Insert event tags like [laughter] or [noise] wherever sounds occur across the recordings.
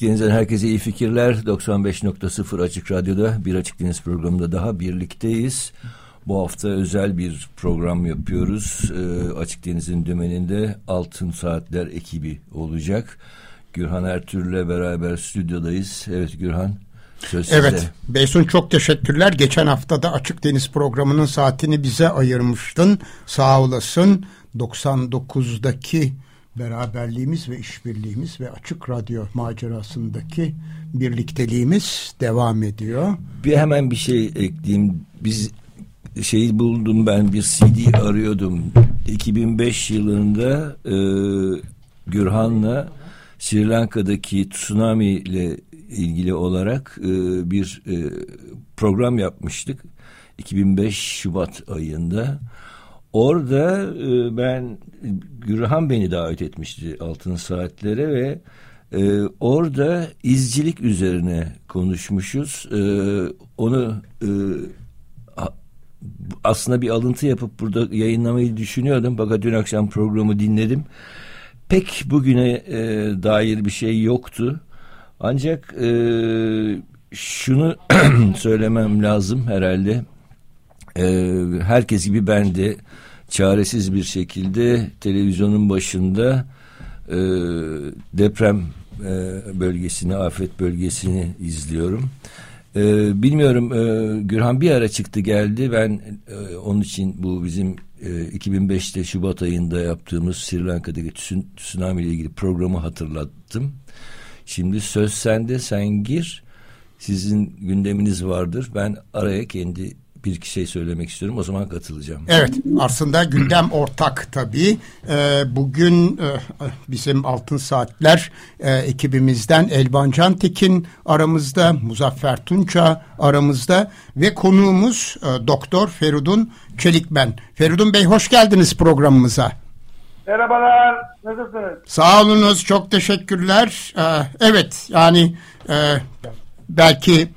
Açık Deniz'den herkese iyi fikirler. 95.0 Açık Radyo'da bir Açık Deniz programında daha birlikteyiz. Bu hafta özel bir program yapıyoruz. Ee, Açık Deniz'in dümeninde Altın Saatler ekibi olacak. Gürhan Ertürk'le beraber stüdyodayız. Evet Gürhan. Söz size. Evet, Beysun çok teşekkürler. Geçen haftada Açık Deniz programının saatini bize ayırmıştın. Sağ olasın. 99'daki beraberliğimiz ve işbirliğimiz ve Açık Radyo macerasındaki birlikteliğimiz devam ediyor. Bir hemen bir şey ekleyeyim. Biz şeyi buldum ben bir CD arıyordum. 2005 yılında e, Gürhan'la Sri Lanka'daki tsunami ile ilgili olarak e, bir e, program yapmıştık. 2005 Şubat ayında. Orada e, ben Gürhan beni davet etmişti Altın Saatlere ve e, orada izcilik üzerine konuşmuşuz. E, onu e, aslında bir alıntı yapıp burada yayınlamayı düşünüyordum. Fakat dün akşam programı dinledim. Pek bugüne e, dair bir şey yoktu. Ancak e, şunu [clears throat] söylemem lazım herhalde. E, herkes gibi ben de çaresiz bir şekilde televizyonun başında e, deprem e, bölgesini, afet bölgesini izliyorum. E, bilmiyorum e, Gürhan bir ara çıktı geldi. Ben e, onun için bu bizim e, 2005'te Şubat ayında yaptığımız Sri Lanka'daki tsun- tsunami ile ilgili programı hatırlattım. Şimdi söz sende sen gir. Sizin gündeminiz vardır. Ben araya kendi bir iki şey söylemek istiyorum. O zaman katılacağım. Evet, aslında gündem [clears throat] ortak tabii. Ee, bugün e, bizim Altın Saatler e, ekibimizden Elvan Cantekin aramızda, Muzaffer Tunça aramızda ve konuğumuz e, Doktor Feridun Çelikben. Feridun Bey hoş geldiniz programımıza. Merhabalar, nasılsınız? Sağ olunuz, çok teşekkürler. Ee, evet, yani e, belki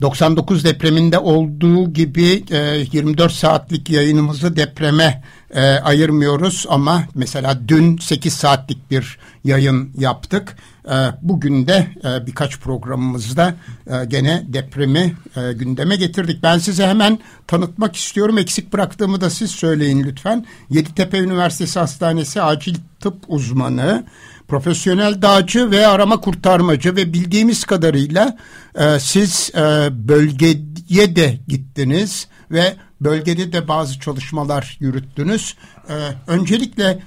99 depreminde olduğu gibi e, 24 saatlik yayınımızı depreme e, ayırmıyoruz ama mesela dün 8 saatlik bir yayın yaptık. E, bugün de e, birkaç programımızda e, gene depremi e, gündeme getirdik. Ben size hemen tanıtmak istiyorum. Eksik bıraktığımı da siz söyleyin lütfen. Yeditepe Üniversitesi Hastanesi acil tıp uzmanı, profesyonel dağcı ve arama kurtarmacı ve bildiğimiz kadarıyla e, siz e, bölgeye de gittiniz ve bölgede de bazı çalışmalar yürüttünüz. E, öncelikle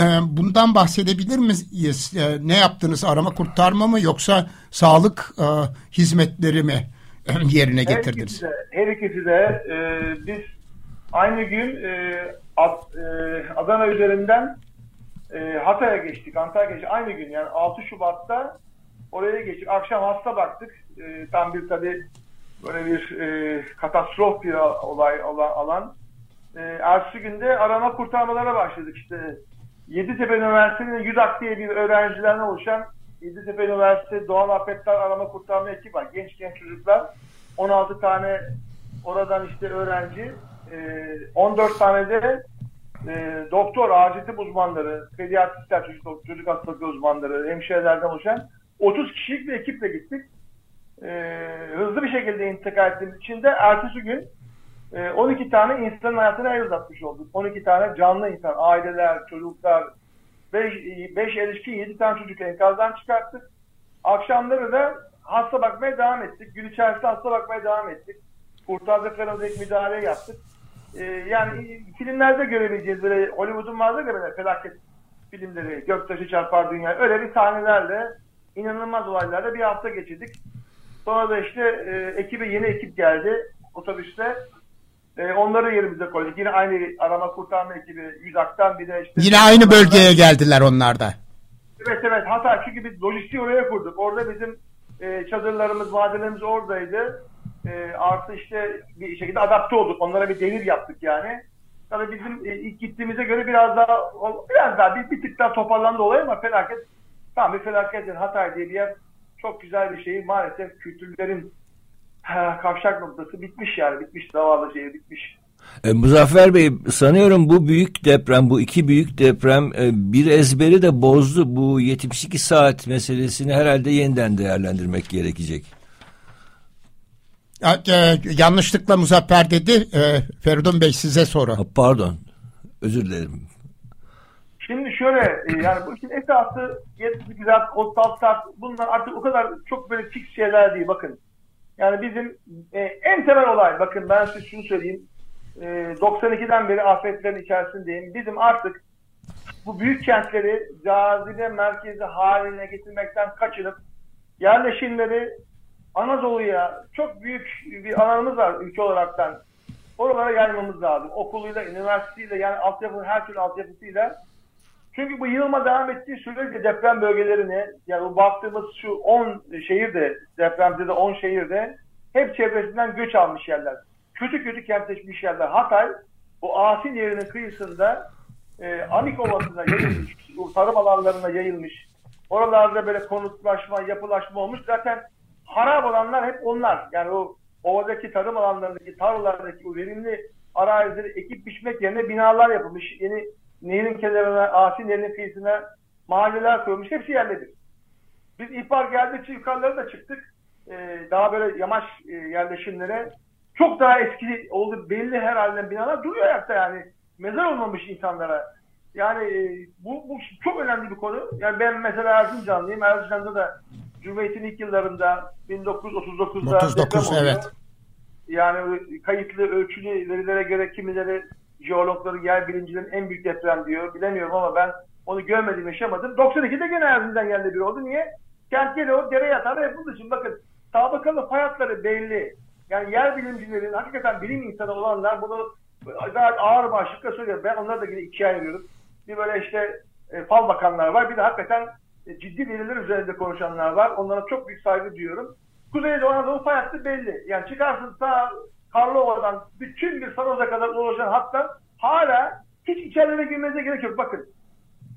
e, bundan bahsedebilir miyiz? E, ne yaptınız? Arama kurtarma mı yoksa sağlık e, hizmetleri mi e, yerine Her getirdiniz? ikisi de, her ikisi de e, biz aynı gün e, Ad- e, Adana üzerinden e, Hatay'a geçtik, Antalya'ya geçtik. Aynı gün yani 6 Şubat'ta oraya geçtik. Akşam hasta baktık. E, tam bir tabii böyle bir e, katastrof bir olay olan alan. E, ertesi günde arama kurtarmalara başladık işte. Yeditepe Üniversitesi'nin YÜDAK diye bir öğrencilerden oluşan Yeditepe Üniversitesi Doğal Afetler Arama Kurtarma ekibi var. Genç genç çocuklar. 16 tane oradan işte öğrenci. e, 14 tane de e, doktor, acil tıp uzmanları, pediatristler, çocuk, çocuk hastalıklı uzmanları, hemşirelerden oluşan 30 kişilik bir ekiple gittik. E, hızlı bir şekilde intikal ettiğimiz için de ertesi gün e, 12 tane insanın hayatına el uzatmış olduk. 12 tane canlı insan, aileler, çocuklar, 5, 5 erişkin 7 tane çocuk enkazdan çıkarttık. Akşamları da hasta bakmaya devam ettik. Gün içerisinde hasta bakmaya devam ettik. Kurtardıklarımıza müdahale yaptık. Ee, yani filmlerde görebileceğiz böyle Hollywood'un vardır ya böyle felaket filmleri, göktaşı çarpar dünya. Öyle bir sahnelerle inanılmaz olaylarla bir hafta geçirdik. Sonra da işte e, ekibe yeni ekip geldi otobüste. E, onları yerimize koyduk. Yine aynı arama kurtarma ekibi Yüzak'tan bir de işte Yine aynı bölgeye geldiler onlar da. Evet evet Hatay çünkü biz lojistiği oraya kurduk. Orada bizim e, çadırlarımız, vadelerimiz oradaydı. E, artı işte bir şekilde adapte olduk. Onlara bir devir yaptık yani. Tabii bizim e, ilk gittiğimize göre biraz daha biraz daha bir, bir tık daha toparlandı olay ama felaket tam bir felaket yani Hatay diye bir yer çok güzel bir şey. Maalesef kültürlerin ha, kavşak noktası bitmiş yani. Bitmiş zavallı şehir bitmiş. E, Muzaffer Bey sanıyorum bu büyük deprem, bu iki büyük deprem e, bir ezberi de bozdu. Bu 72 saat meselesini herhalde yeniden değerlendirmek gerekecek. Ya, e, yanlışlıkla Muzaffer dedi. E, Feridun Bey size soru. Pardon, özür dilerim. Şimdi şöyle e, yani bu işin esası 72 saat, 36 saat bunlar artık o kadar çok böyle fix şeyler değil bakın. Yani bizim e, en temel olay bakın ben size şunu söyleyeyim. E, 92'den beri afetlerin içerisindeyim. Bizim artık bu büyük kentleri cazibe merkezi haline getirmekten kaçınıp yerleşimleri Anadolu'ya çok büyük bir alanımız var ülke olaraktan. Oralara yaymamız lazım. Okuluyla, üniversiteyle yani altyapı, her türlü altyapısıyla. Çünkü bu yığılma devam ettiği sürece deprem bölgelerini yani bu baktığımız şu 10 şehirde depremde de 10 şehirde hep çevresinden göç almış yerler. Kötü kötü kentleşmiş yerler. Hatay bu Asin yerinin kıyısında e, Anik Ovası'na yayılmış, tarım alanlarına yayılmış. Oralarda böyle konutlaşma, yapılaşma olmuş. Zaten harap olanlar hep onlar. Yani o ovadaki tarım alanlarındaki, tarlalardaki o verimli arazileri ekip biçmek yerine binalar yapılmış. Yeni nehirin kenarına, Asin nehrin kıyısına mahalleler kurulmuş. Hepsi yerledir. Biz ihbar geldikçe yukarılara da çıktık. Ee, daha böyle yamaç e, yerleşimlere. Çok daha eski oldu belli herhalde binalar duruyor ayakta yani. Mezar olmamış insanlara. Yani e, bu, bu çok önemli bir konu. Yani ben mesela Erzincanlıyım. Erzincan'da da Cumhuriyet'in ilk yıllarında 1939'da 39 evet. Yani kayıtlı ölçülü verilere göre kimileri jeologları, yer bilimcilerin en büyük deprem diyor. Bilemiyorum ama ben onu görmedim, yaşamadım. 92'de gene Erzincan geldi bir oldu. Niye? Kent geliyor, dere ve bunun için bakın tabakalı fay hatları belli. Yani yer bilimcilerin, hakikaten bilim insanı olanlar bunu gayet ağır başlıkla söylüyor. Ben onları da yine ikiye ayırıyorum. Bir böyle işte e, fal bakanlar var. Bir de hakikaten ciddi veriler üzerinde konuşanlar var. Onlara çok büyük saygı duyuyorum. Kuzeydoğu Anadolu fay hattı belli. Yani çıkarsın sağ Karlova'dan bütün bir Saroz'a kadar ulaşan hatta hala hiç içerilere girmenize gerek yok. Bakın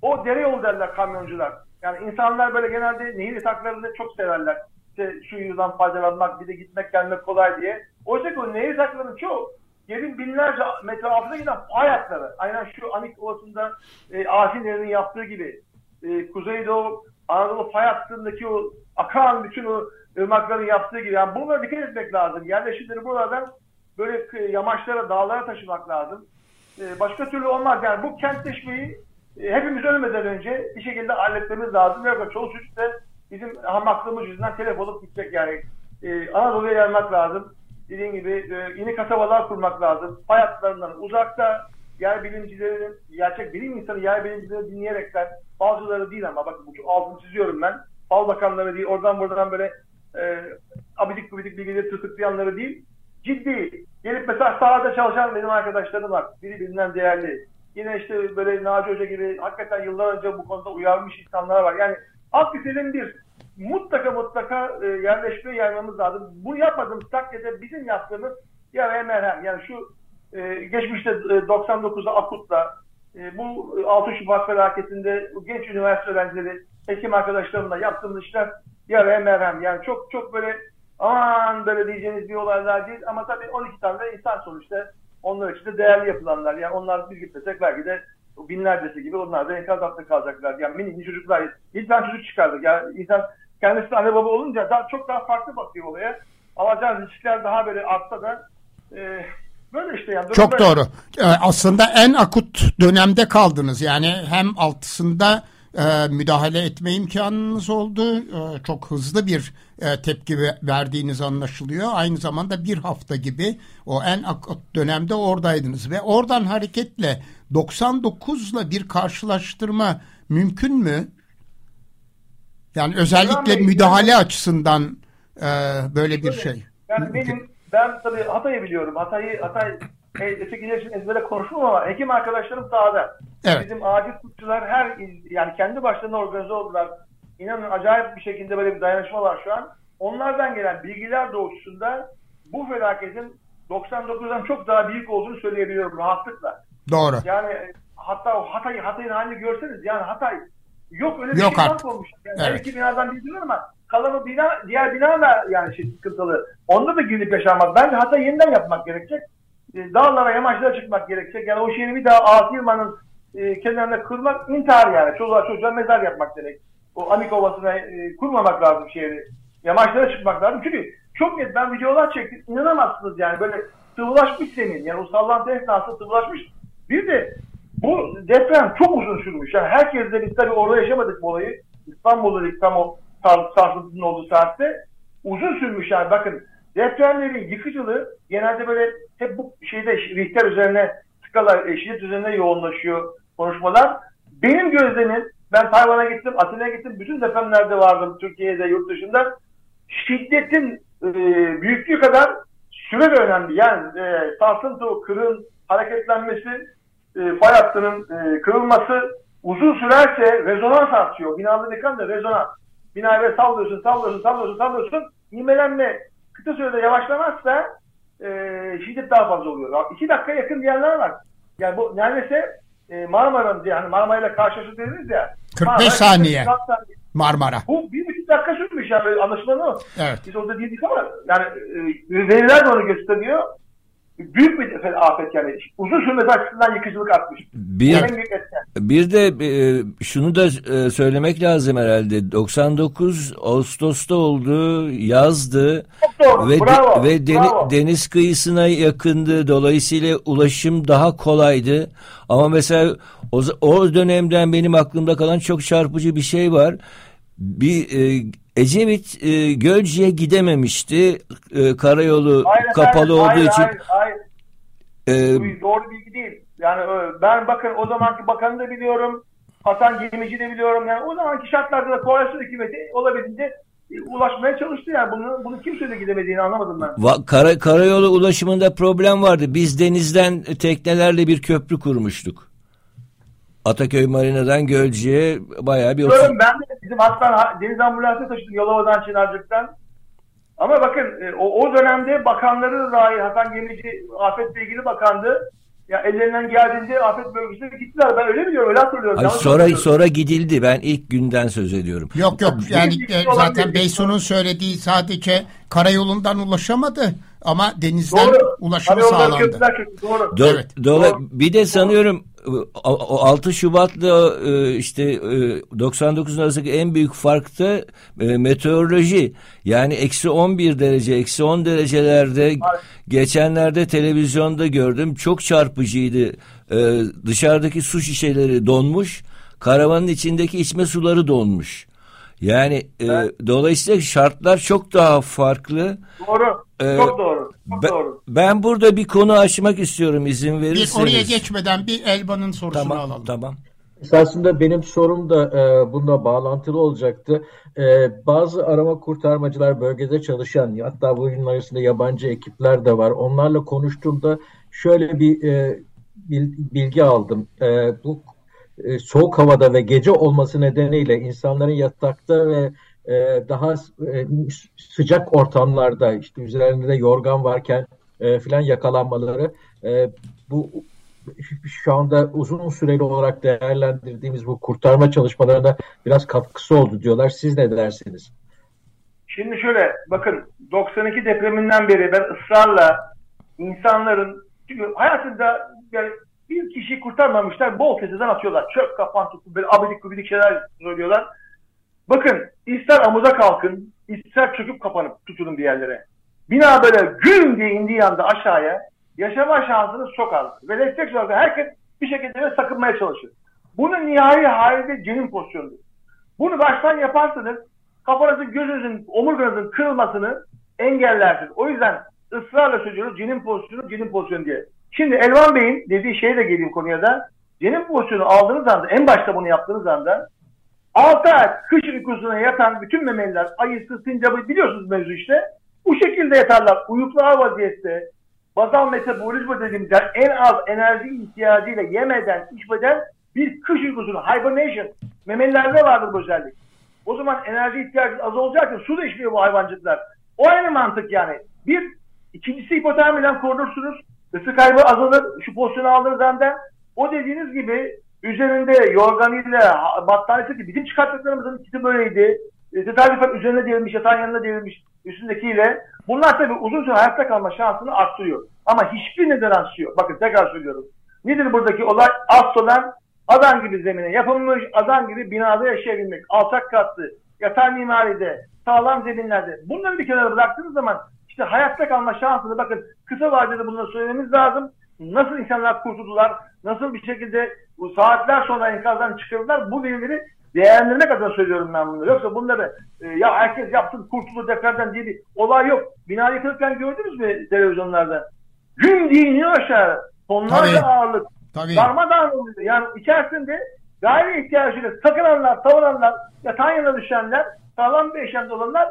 o dere yolu derler kamyoncular. Yani insanlar böyle genelde nehir yataklarını çok severler. İşte şu yüzden faydalanmak bir de gitmek gelmek kolay diye. Oysa ki o nehir yataklarının çoğu yerin binlerce metre altına giden fay hatları. Aynen şu Anik Ovası'nda e, Asin yaptığı gibi. E, Kuzeydoğu Anadolu fay hattındaki o akan bütün o ırmakların yaptığı gibi. Yani bunlara dikkat etmek lazım. Yerleşimleri buradan böyle yamaçlara, dağlara taşımak lazım. Ee, başka türlü olmaz. Yani bu kentleşmeyi e, hepimiz ölmeden önce bir şekilde halletmemiz lazım. Yoksa çoluk çocuk da bizim hamaklığımız yüzünden telef olup gidecek yani. Ee, Anadolu'ya gelmek lazım. Dediğim gibi e, yeni kasabalar kurmak lazım. Fay hatlarından uzakta yer bilimcilerinin, gerçek bilim insanı yer bilimcilerini dinleyerekten bazıları değil ama bakın bu altını çiziyorum ben. Fal bakanları değil, oradan buradan böyle e, abidik gubidik bilgileri tırtıklayanları değil, ciddi. Gelip mesela sahada çalışan benim arkadaşlarım var. Biri bilinen değerli. Yine işte böyle Naci Hoca gibi hakikaten yıllar önce bu konuda uyarmış insanlar var. Yani alt lisenin bir mutlaka mutlaka e, yerleşmeye yaymamız lazım. Bu yapmadığımız takdirde bizim yaptığımız yaraya merhem. Yani şu e, geçmişte e, 99'da Akut'la e, bu 6 Şubat felaketinde genç üniversite öğrencileri hekim arkadaşlarımla yaptığımız işler yaraya merhem. Yani çok çok böyle aman böyle diyeceğiniz bir olaylar değil ama tabii 12 tane insan sonuçta onlar için de değerli yapılanlar. Yani onlar biz gitmesek belki de binlercesi gibi onlar da enkaz altında kalacaklar. Yani mini çocuklar, bir tane çocuk çıkardık. Yani insan kendisi anne baba olunca daha çok daha farklı bakıyor olaya. Alacağınız riskler daha böyle artsa da e, böyle işte yani. Çok böyle. doğru. Ee, aslında en akut dönemde kaldınız. Yani hem altısında e, müdahale etme imkanınız oldu. E, çok hızlı bir e, tepki verdiğiniz anlaşılıyor. Aynı zamanda bir hafta gibi o en akut dönemde oradaydınız ve oradan hareketle 99'la bir karşılaştırma mümkün mü? Yani özellikle müdahale açısından e, böyle bir şey. Yani benim ben tabii Hatay'ı biliyorum. Hatay'ı Hatay e, öteki için ezbere konuşmam ama hekim arkadaşlarım sahada. Evet. Bizim acil tıpçılar her yani kendi başlarına organize oldular. İnanın acayip bir şekilde böyle bir dayanışma var şu an. Onlardan gelen bilgiler doğrultusunda bu felaketin 99'dan çok daha büyük olduğunu söyleyebiliyorum rahatlıkla. Doğru. Yani hatta o Hatay, Hatay'ın halini görseniz yani Hatay yok öyle bir Yok şey artık. olmuş. Yani Evet. Her iki binadan bildirir ama kalanı bina, diğer bina da yani şey sıkıntılı. Onda da gidip yaşanmaz. Bence Hatay yeniden yapmak gerekecek. E, dağlara, yamaçlara çıkmak gerekecek. Yani o şehri bir daha Asi Yılmaz'ın e, kenarına kurmak intihar yani. Çoluğa çocuğa mezar yapmak gerek. O Amik Ovası'na e, kurmamak lazım şehri. Yamaçlara çıkmak lazım. Çünkü çok net ben videolar çektim. İnanamazsınız yani böyle sıvılaşmış zemin. Yani o sallantı esnasında sıvılaşmış. Bir de bu deprem çok uzun sürmüş. Yani herkes de biz tabii orada yaşamadık bu olayı. İstanbul'da tam o sarsıntının olduğu saatte uzun sürmüş yani bakın depremlerin yıkıcılığı genelde böyle hep bu şeyde Richter üzerine skala eşit üzerine yoğunlaşıyor konuşmalar. Benim gözlemim ben Tayvan'a gittim, Atina'ya gittim. Bütün depremlerde vardım Türkiye'de, yurt dışında. Şiddetin e, büyüklüğü kadar süre de önemli. Yani e, sarsıntı, kırın hareketlenmesi, e, fay hattının e, kırılması uzun sürerse rezonans artıyor. Binalı dekan da rezonans. Binayı böyle sallıyorsun, sallıyorsun, sallıyorsun, sallıyorsun. İmelenme kısa sürede yavaşlamazsa e, şiddet daha fazla oluyor. İki dakika yakın diyenler var. Yani bu neredeyse e, Marmara'nın yani Marmara ile karşılaşır dediniz ya. 45 Marmara saniye. 46 saniye. Marmara. Bu bir buçuk dakika sürmüş yani anlaşılan o. Evet. Biz orada değildik ama yani e, veriler de onu gösteriyor. Büyük bir fe- afet yani. Uzun sürmesi açısından yıkıcılık artmış. Bir bir de e, şunu da e, söylemek lazım herhalde. 99 Ağustos'ta oldu, yazdı Çok doğru. ve bravo. ve deni- bravo. deniz kıyısına yakındı. Dolayısıyla ulaşım daha kolaydı. Ama mesela o, o dönemden benim aklımda kalan çok çarpıcı bir şey var. Bir e, Ecevit e, Gölcük'e gidememişti. E, karayolu Hayır kapalı efendim, olduğu hayır, için. Hayır, hayır. e, doğru bilgi değil. Yani e, ben bakın o zamanki bakanı da biliyorum. Hasan Gemici de biliyorum. Yani o zamanki şartlarda da koalisyon hükümeti olabildiğince e, ulaşmaya çalıştı yani. Bunu, bunu kimse de gidemediğini anlamadım ben. Va- Kara, karayolu ulaşımında problem vardı. Biz denizden teknelerle bir köprü kurmuştuk. Ataköy Marina'dan Gölcük'e bayağı bir... Biliyorum ben de bizim hastane deniz ambulansı taşıdım Yalova'dan Çınarcık'tan. Ama bakın e, o, o dönemde bakanları dahi Hasan Gemici afetle ilgili bakandı. Ya ellerinden geldiğinde afet bölgesine gittiler. Ben öyle biliyorum, öyle hatırlıyorum. Ay, Yanlış sonra hatırlıyorum. sonra gidildi. Ben ilk günden söz ediyorum. Yok yok yani e, zaten Beysun'un söylediği sadece karayolundan ulaşamadı ama denizden Doğru. ulaşımı Karayolları sağlandı. köprüler köprü, Doğru. Do- Evet. Doğru. bir de sanıyorum 6 Şubat'la e, işte e, 99 arasındaki en büyük fark da e, meteoroloji. Yani eksi 11 derece, eksi 10 derecelerde geçenlerde televizyonda gördüm. Çok çarpıcıydı. E, dışarıdaki su şişeleri donmuş, karavanın içindeki içme suları donmuş. Yani e, dolayısıyla şartlar çok daha farklı. Doğru. Ee, çok doğru. Çok Ben, doğru. ben burada bir konu açmak istiyorum izin Bir verirseniz. oraya geçmeden bir Elvan'ın sorusunu Tamam, alalım. tamam. Esasında benim sorum da e, bununla bağlantılı olacaktı. E, bazı arama kurtarmacılar bölgede çalışan, hatta bunun arasında yabancı ekipler de var. Onlarla konuştuğumda şöyle bir e, bil- bilgi aldım. E, bu e, soğuk havada ve gece olması nedeniyle insanların yatakta ve e, daha e, sıcak ortamlarda işte üzerinde yorgan varken e, filan yakalanmaları e, bu şu anda uzun süreli olarak değerlendirdiğimiz bu kurtarma çalışmalarına biraz katkısı oldu diyorlar. Siz ne dersiniz? Şimdi şöyle bakın 92 depreminden beri ben ısrarla insanların çünkü hayatında yani bir kişiyi kurtarmamışlar bol keseden atıyorlar. Çöp kapan tutup böyle abidik gubidik şeyler söylüyorlar. Bakın ister amuda kalkın ister çöküp kapanıp tutunun bir yerlere. Bina böyle güm diye indiği anda aşağıya yaşama şansınız çok az. Ve destek olarak herkes bir şekilde de sakınmaya çalışır. Bunun nihai hali de cenin pozisyonudur. Bunu baştan yaparsanız kafanızın, gözünüzün, omurganızın kırılmasını engellersiniz. O yüzden ısrarla söylüyoruz cenin pozisyonu, cenin pozisyonu diye. Şimdi Elvan Bey'in dediği şeye de geleyim konuya da. Cenin pozisyonu aldığınız anda, en başta bunu yaptığınız anda 6 ay kış uykusuna yatan bütün memeliler, ayısı, sincabı biliyorsunuz mevzu işte. Bu şekilde yatarlar. Uyuklar vaziyette bazal metabolizma dediğimiz yani en az enerji ihtiyacıyla yemeden, içmeden bir kış uykusunu, hibernation, memelilerde vardır bu özellik. O zaman enerji ihtiyacı az olacağı için su da içmiyor bu hayvancıklar. O aynı mantık yani. Bir, ikincisi hipotermiden korunursunuz. Isı kaybı azalır. Şu pozisyonu aldığınız anda o dediğiniz gibi üzerinde yorganıyla battaniyesi gibi bizim çıkarttıklarımızın ikisi böyleydi. E, tesadüfen üzerine devrilmiş, yatağın yanına devrilmiş üstündekiyle. Bunlar tabii uzun süre hayatta kalma şansını arttırıyor. Ama hiçbir neden yok. Bakın tekrar söylüyorum. Nedir buradaki olay? Aslan adam gibi zemine yapılmış, adam gibi binada yaşayabilmek. Alçak katlı, yatay mimaride, sağlam zeminlerde. Bunları bir kenara bıraktığınız zaman işte hayatta kalma şansını bakın kısa vadede bunları söylememiz lazım. Nasıl insanlar kurtuldular, nasıl bir şekilde bu saatler sonra enkazdan çıkardılar bu verileri değerlendirmek adına söylüyorum ben bunu. Yoksa bunları e, ya herkes yapsın kurtuldu depremden diye bir olay yok. Bina yıkılırken gördünüz mü televizyonlarda? Gün diye iniyor aşağı. Tonlarca Tabii. ağırlık. Tabii. Darmadağın oluyor. Yani içerisinde gayri ihtiyacıyla takılanlar, tavananlar, yatağın yanına düşenler, sağlam bir yaşamda olanlar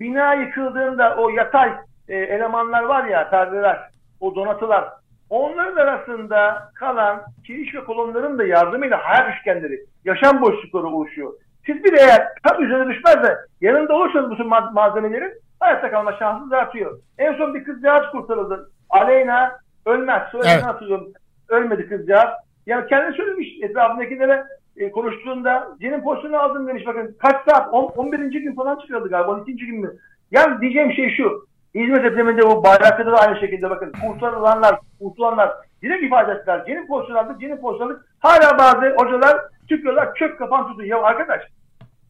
bina yıkıldığında o yatay e, elemanlar var ya, perdeler, o donatılar, onların arasında kalan kiriş ve kolonların da yardımıyla hayat üçgenleri, yaşam boşlukları oluşuyor. Siz bir eğer tam üzerine düşmez de yanında olursanız bütün malzemelerin hayatta kalma şansınız artıyor. En son bir kızcağız kurtarıldı. Aleyna ölmez. Soyadını evet. hatırlıyorum. Ölmedi kızcağız. Yani kendi söylemiş etrafındakilere e, konuştuğunda Cenin pozisyonu aldım demiş. Bakın kaç saat? 10, 11. gün falan çıkıyordu galiba. 12. gün mü? Yani diyeceğim şey şu. İzmir depreminde bu Bayraklı'da da aynı şekilde bakın. Kurtarılanlar, kurtulanlar direkt ifade ettiler. Aldık, Cenin pozisyonu aldık. Hala bazı hocalar çıkıyorlar çök kapan tutun. Ya arkadaş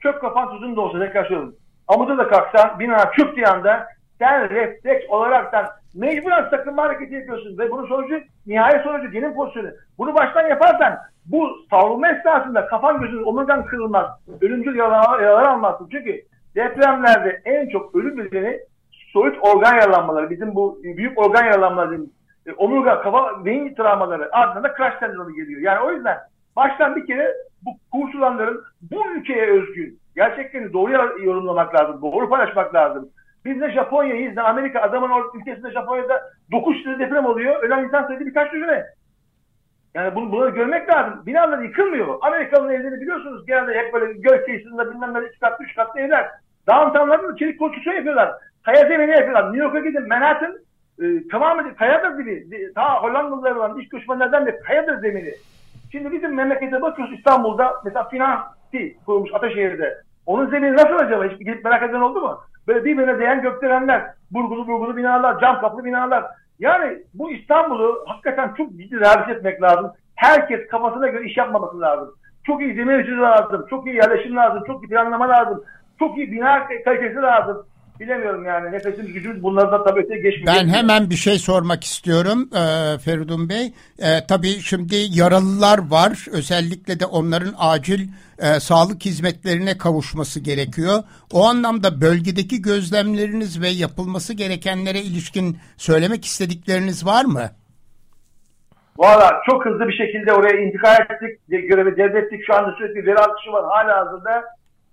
çök kapan tutun da olsa tekrar söylüyorum. Amuda da kalksan bina çöktüğü anda sen refleks olaraktan mecburen sakınma hareketi yapıyorsun ve bunun sonucu nihai sonucu genin pozisyonu. Bunu baştan yaparsan bu savrulma esnasında kafan gözün omurgan kırılmaz. Ölümcül yaralar, yaralar almazsın. Çünkü depremlerde en çok ölüm nedeni soyut organ yaralanmaları. Bizim bu büyük organ yaralanmaları e, omurga, kafa, beyin travmaları ardından da crash sendromu geliyor. Yani o yüzden baştan bir kere bu kurtulanların bu ülkeye özgün gerçeklerini doğru yorumlamak lazım, doğru paylaşmak lazım. Biz ne Japonya'yız ne Amerika. Adamın ülkesinde Japonya'da 9 tane deprem oluyor. Ölen insan sayısı birkaç düzine. Yani bunu, bunları görmek lazım. Binalar yıkılmıyor. Amerikalı'nın evleri biliyorsunuz genelde hep böyle göl kıyısında bilmem ne 3 katlı 3 katlı evler. Downtown'larda da çelik konstrüksiyon yapıyorlar. Kaya zemini yapıyorlar. New York'a gidin Manhattan e, tamamen kayadır gibi. Ta Hollandalılar olan iş göçmenlerden de kayadır zemini. Şimdi bizim memlekete bakıyoruz İstanbul'da mesela Finansi kurulmuş Ataşehir'de. Onun zemini nasıl acaba? Hiç gidip merak eden oldu mu? Böyle birbirine değen gökdelenler, burgulu burgulu binalar, cam kaplı binalar. Yani bu İstanbul'u hakikaten çok ciddi rehabilite etmek lazım. Herkes kafasına göre iş yapmaması lazım. Çok iyi zemin lazım, çok iyi yerleşim lazım, çok iyi planlama lazım, çok iyi bina kalitesi lazım bilemiyorum yani nefesimiz gücümüz bunlardan tabii öteye geçmiyor. Ben hemen bir şey sormak istiyorum e, Feridun Bey. E, tabii şimdi yaralılar var. Özellikle de onların acil e, sağlık hizmetlerine kavuşması gerekiyor. O anlamda bölgedeki gözlemleriniz ve yapılması gerekenlere ilişkin söylemek istedikleriniz var mı? Valla çok hızlı bir şekilde oraya intikal ettik. Görevi devrettik. Şu anda sürekli veri akışı var. Hala hazırda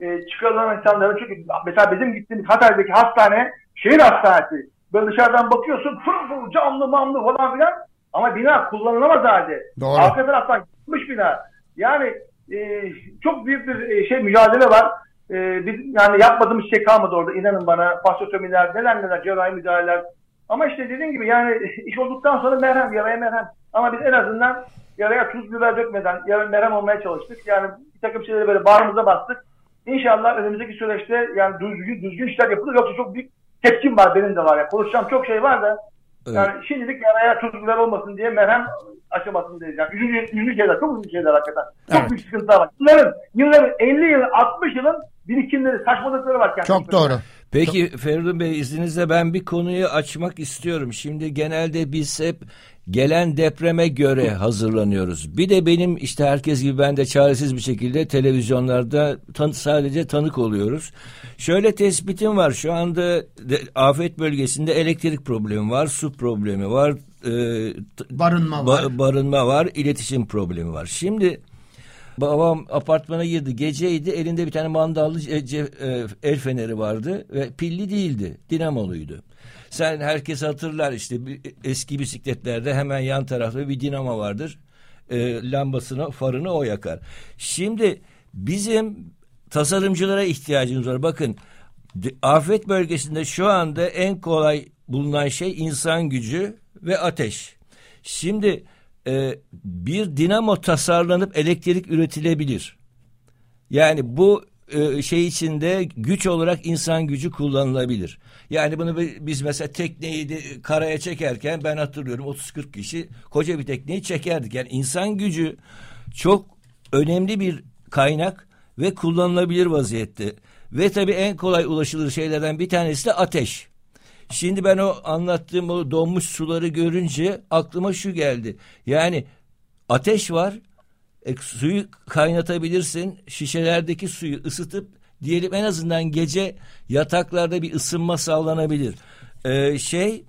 e, çıkarılan insanların çünkü mesela bizim gittiğimiz Hatay'daki hastane şehir hastanesi. Böyle dışarıdan bakıyorsun fır fır camlı mamlı falan filan ama bina kullanılamaz halde. Doğru. Arka taraftan gitmiş bina. Yani e, çok büyük bir e, şey mücadele var. E, biz yani yapmadığımız şey kalmadı orada inanın bana. Fasyotomiler, neler neler cerrahi müdahaleler. Ama işte dediğim gibi yani [laughs] iş olduktan sonra merhem, yaraya merhem. Ama biz en azından yaraya tuz biber dökmeden yarın merhem olmaya çalıştık. Yani bir takım şeyleri böyle bağrımıza bastık. İnşallah önümüzdeki süreçte yani düzgün, düzgün işler yapılır. Yoksa çok büyük tepkim var benim de var. Yani konuşacağım çok şey var da evet. yani şimdilik yaraya çocuklar olmasın diye merhem aşamasındayız. Yani üzücü, üzücü şeyler, çok üzücü şeyler hakikaten. Çok evet. büyük sıkıntılar var. Yılların, yılların 50 yıl, 60 yılın birikimleri, saçmalıkları var. Çok doğru. Peki Feridun Bey izninizle ben bir konuyu açmak istiyorum. Şimdi genelde biz hep gelen depreme göre hazırlanıyoruz. Bir de benim işte herkes gibi ben de çaresiz bir şekilde televizyonlarda tan sadece tanık oluyoruz. Şöyle tespitim var şu anda de, afet bölgesinde elektrik problemi var, su problemi var, e, barınma var, ba barınma var, iletişim problemi var. Şimdi babam apartmana girdi geceydi elinde bir tane mandallı e, e, el feneri vardı ve pilli değildi dinamoluydu. Sen herkes hatırlar işte eski bisikletlerde hemen yan tarafta bir dinamo vardır. E, lambasını, farını o yakar. Şimdi bizim tasarımcılara ihtiyacımız var. Bakın afet bölgesinde şu anda en kolay bulunan şey insan gücü ve ateş. Şimdi e, bir dinamo tasarlanıp elektrik üretilebilir. Yani bu şey içinde güç olarak insan gücü kullanılabilir. Yani bunu biz mesela tekneyi de karaya çekerken ben hatırlıyorum 30-40 kişi koca bir tekneyi çekerdik. Yani insan gücü çok önemli bir kaynak ve kullanılabilir vaziyette. Ve tabii en kolay ulaşılır şeylerden bir tanesi de ateş. Şimdi ben o anlattığım o donmuş suları görünce aklıma şu geldi. Yani ateş var. E, suyu kaynatabilirsin. Şişelerdeki suyu ısıtıp diyelim en azından gece yataklarda bir ısınma sağlanabilir. Ee, şey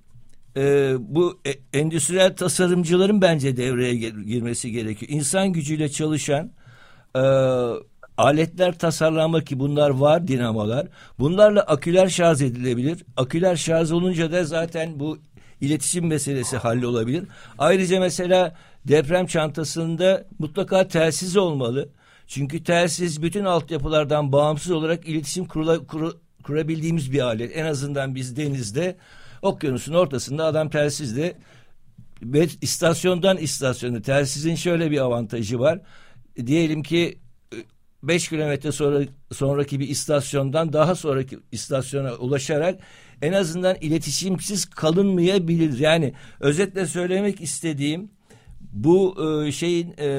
e, bu e, endüstriyel tasarımcıların bence devreye girmesi gerekiyor. İnsan gücüyle çalışan e, aletler tasarlanmak ki bunlar var dinamolar. Bunlarla aküler şarj edilebilir. Aküler şarj olunca da zaten bu iletişim meselesi hallolabilir. Ayrıca mesela deprem çantasında mutlaka telsiz olmalı. Çünkü telsiz bütün altyapılardan bağımsız olarak iletişim kurula, kur, kurabildiğimiz bir alet. En azından biz denizde okyanusun ortasında adam telsizle ve istasyondan istasyona telsizin şöyle bir avantajı var. Diyelim ki 5 kilometre sonra sonraki bir istasyondan daha sonraki istasyona ulaşarak en azından iletişimsiz kalınmayabilir. Yani özetle söylemek istediğim bu e, şeyin e,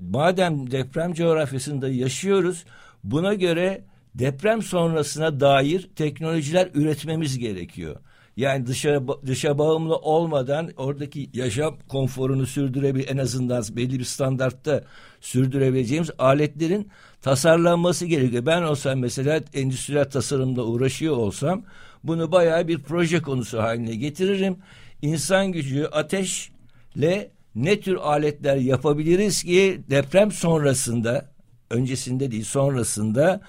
madem deprem coğrafyasında yaşıyoruz buna göre deprem sonrasına dair teknolojiler üretmemiz gerekiyor. Yani dışarı dışa bağımlı olmadan oradaki yaşam konforunu sürdürebil en azından belli bir standartta sürdürebileceğimiz aletlerin tasarlanması gerekiyor. Ben olsam mesela endüstriyel tasarımda uğraşıyor olsam bunu bayağı bir proje konusu haline getiririm. İnsan gücü ateşle ne tür aletler yapabiliriz ki deprem sonrasında öncesinde değil sonrasında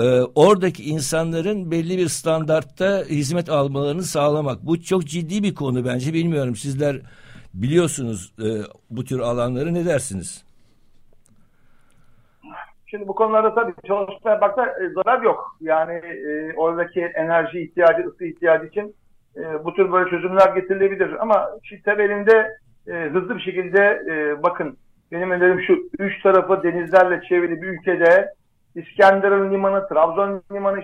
e, oradaki insanların belli bir standartta hizmet almalarını sağlamak. Bu çok ciddi bir konu bence. Bilmiyorum sizler biliyorsunuz e, bu tür alanları ne dersiniz? Şimdi bu konularda tabii çalışmaya bakta e, zarar yok. Yani e, oradaki enerji ihtiyacı, ısı ihtiyacı için e, bu tür böyle çözümler getirilebilir. Ama şimdi temelinde e, hızlı bir şekilde e, bakın benim önerim şu üç tarafı denizlerle çevrili bir ülkede İskenderun Limanı, Trabzon Limanı,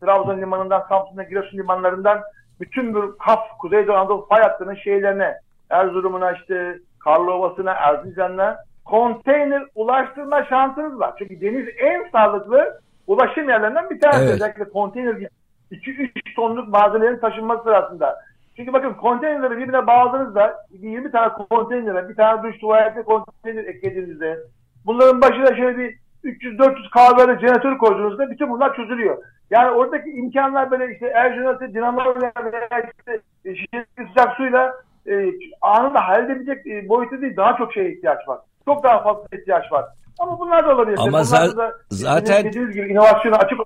Trabzon Limanı'ndan Samsun'a Giresun limanlarından bütün bir Kaf, Kuzeydoğu Anadolu fay hattının şeylerine, Erzurum'una işte Karlovası'na, Erzincan'la konteyner ulaştırma şansınız var. Çünkü deniz en sağlıklı ulaşım yerlerinden bir tanesi. Evet. Özellikle konteyner gibi 2-3 tonluk malzemelerin taşınması sırasında. Çünkü bakın konteynerleri birbirine bağladığınızda 20 tane konteynere bir tane duş tuvalete konteyner eklediğinizde bunların başına şöyle bir 300-400 kahveli jeneratör koyduğunuzda bütün bunlar çözülüyor. Yani oradaki imkanlar böyle işte Ercüment'e dinamoyla veya işte şişeli sıcak suyla e, anında halledebilecek e, boyutu değil daha çok şeye ihtiyaç var. Çok daha fazla ihtiyaç var. Ama bunlar da olabilir. Ama za da, zaten dediğiniz gibi inovasyona açık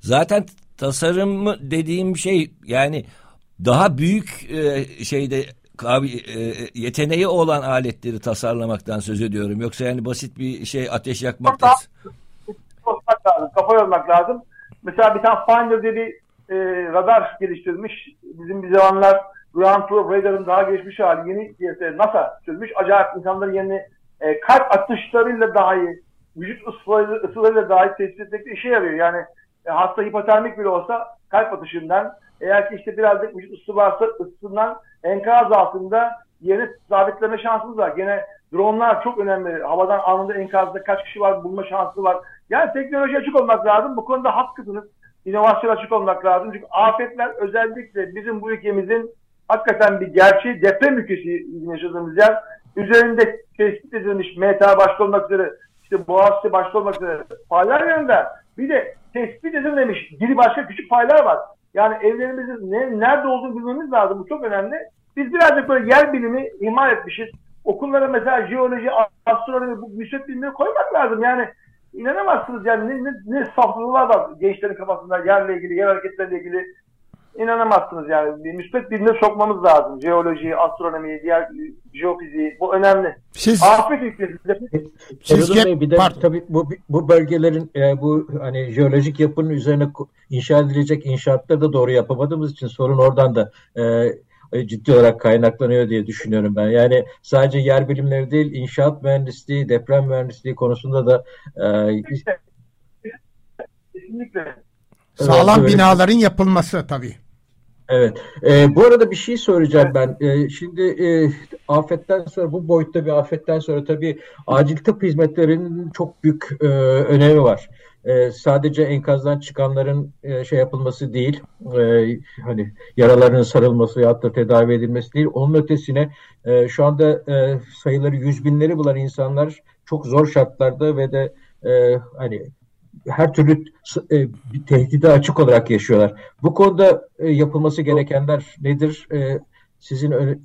Zaten tasarım dediğim şey yani daha büyük e, şeyde abi, e, yeteneği olan aletleri tasarlamaktan söz ediyorum. Yoksa yani basit bir şey ateş yakmak da... lazım, kafa yormak lazım. Mesela bir tane Finder diye bir e, radar geliştirmiş. Bizim bir zamanlar Ground Probe Radar'ın daha geçmiş hali yeni piyasaya NASA çözmüş. Acayip insanların yeni e, kalp atışlarıyla dahi vücut ısılarıyla dahi tespit etmekte işe yarıyor. Yani e, hasta hipotermik bile olsa kalp atışından eğer ki işte birazcık vücut ısı varsa ısısından enkaz altında yerini sabitleme şansımız var. Gene dronlar çok önemli. Havadan anında enkazda kaç kişi var bulma şansı var. Yani teknoloji açık olmak lazım. Bu konuda haklısınız. İnovasyon açık olmak lazım. Çünkü afetler özellikle bizim bu ülkemizin hakikaten bir gerçeği deprem ülkesi yaşadığımız yer. Üzerinde tespit edilmiş MTA başta olmak üzere işte Boğaziçi başta olmak üzere faylar yanında bir de tespit edilmemiş dili başka küçük faylar var. Yani evlerimizin ne, nerede olduğunu bilmemiz lazım. Bu çok önemli. Biz birazcık böyle yer bilimi ihmal etmişiz. Okullara mesela jeoloji, astronomi, bu müsbet bilimi koymak lazım. Yani inanamazsınız yani ne, ne, ne saflılar var gençlerin kafasında yerle ilgili, yer hareketleriyle ilgili. İnanamazsınız yani. Bir müspet birine sokmamız lazım. Jeoloji, astronomi, diğer jeofiziği bu önemli. Siz Afet Sizce- Feridun Bey, bir de pardon. tabii bu bu bölgelerin e, bu hani jeolojik yapının üzerine inşa edilecek inşaatları da doğru yapamadığımız için sorun oradan da e, e, ciddi olarak kaynaklanıyor diye düşünüyorum ben. Yani sadece yer bilimleri değil, inşaat mühendisliği, deprem mühendisliği konusunda da e, kesinlikle sağlam Evet, binaların yapılması tabii. Evet. Ee, bu arada bir şey soracağım ben. Ee, şimdi e, afetten sonra bu boyutta bir afetten sonra tabii acil tıp hizmetlerinin çok büyük e, önemi var. E, sadece enkazdan çıkanların e, şey yapılması değil, e, hani yaraların sarılması ya da tedavi edilmesi değil. Onun ötesine e, şu anda e, sayıları yüz binleri bulan insanlar çok zor şartlarda ve de e, hani her türlü e, bir tehdide açık olarak yaşıyorlar. Bu konuda e, yapılması gerekenler nedir? E, sizin öne-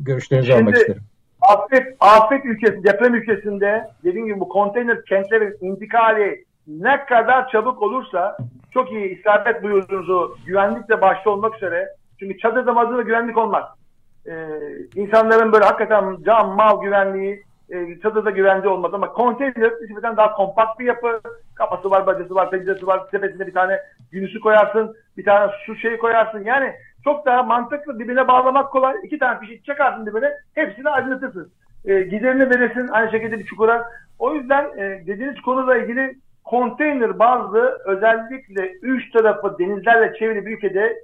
görüşlerinizi Şimdi- almak isterim. afet, afet ülkesi, deprem ülkesinde dediğim gibi bu konteyner kentlerin intikali ne kadar çabuk olursa çok iyi isabet buyurduğunuzu güvenlikle başta olmak üzere çünkü çadırda mazırda güvenlik olmaz. Ee, insanların böyle hakikaten can, mal güvenliği e, çadırda güvence olmaz ama konteyner nispeten daha kompakt bir yapı. Kapısı var, bacası var, penceresi var, tepesinde bir tane günüsü koyarsın, bir tane su şeyi koyarsın. Yani çok daha mantıklı dibine bağlamak kolay. İki tane fişi çakarsın dibine hepsini aydınlatırsın. E, giderini verirsin aynı şekilde bir çukura. O yüzden e, dediğiniz konuyla ilgili konteyner bazlı özellikle üç tarafı denizlerle çevrili bir ülkede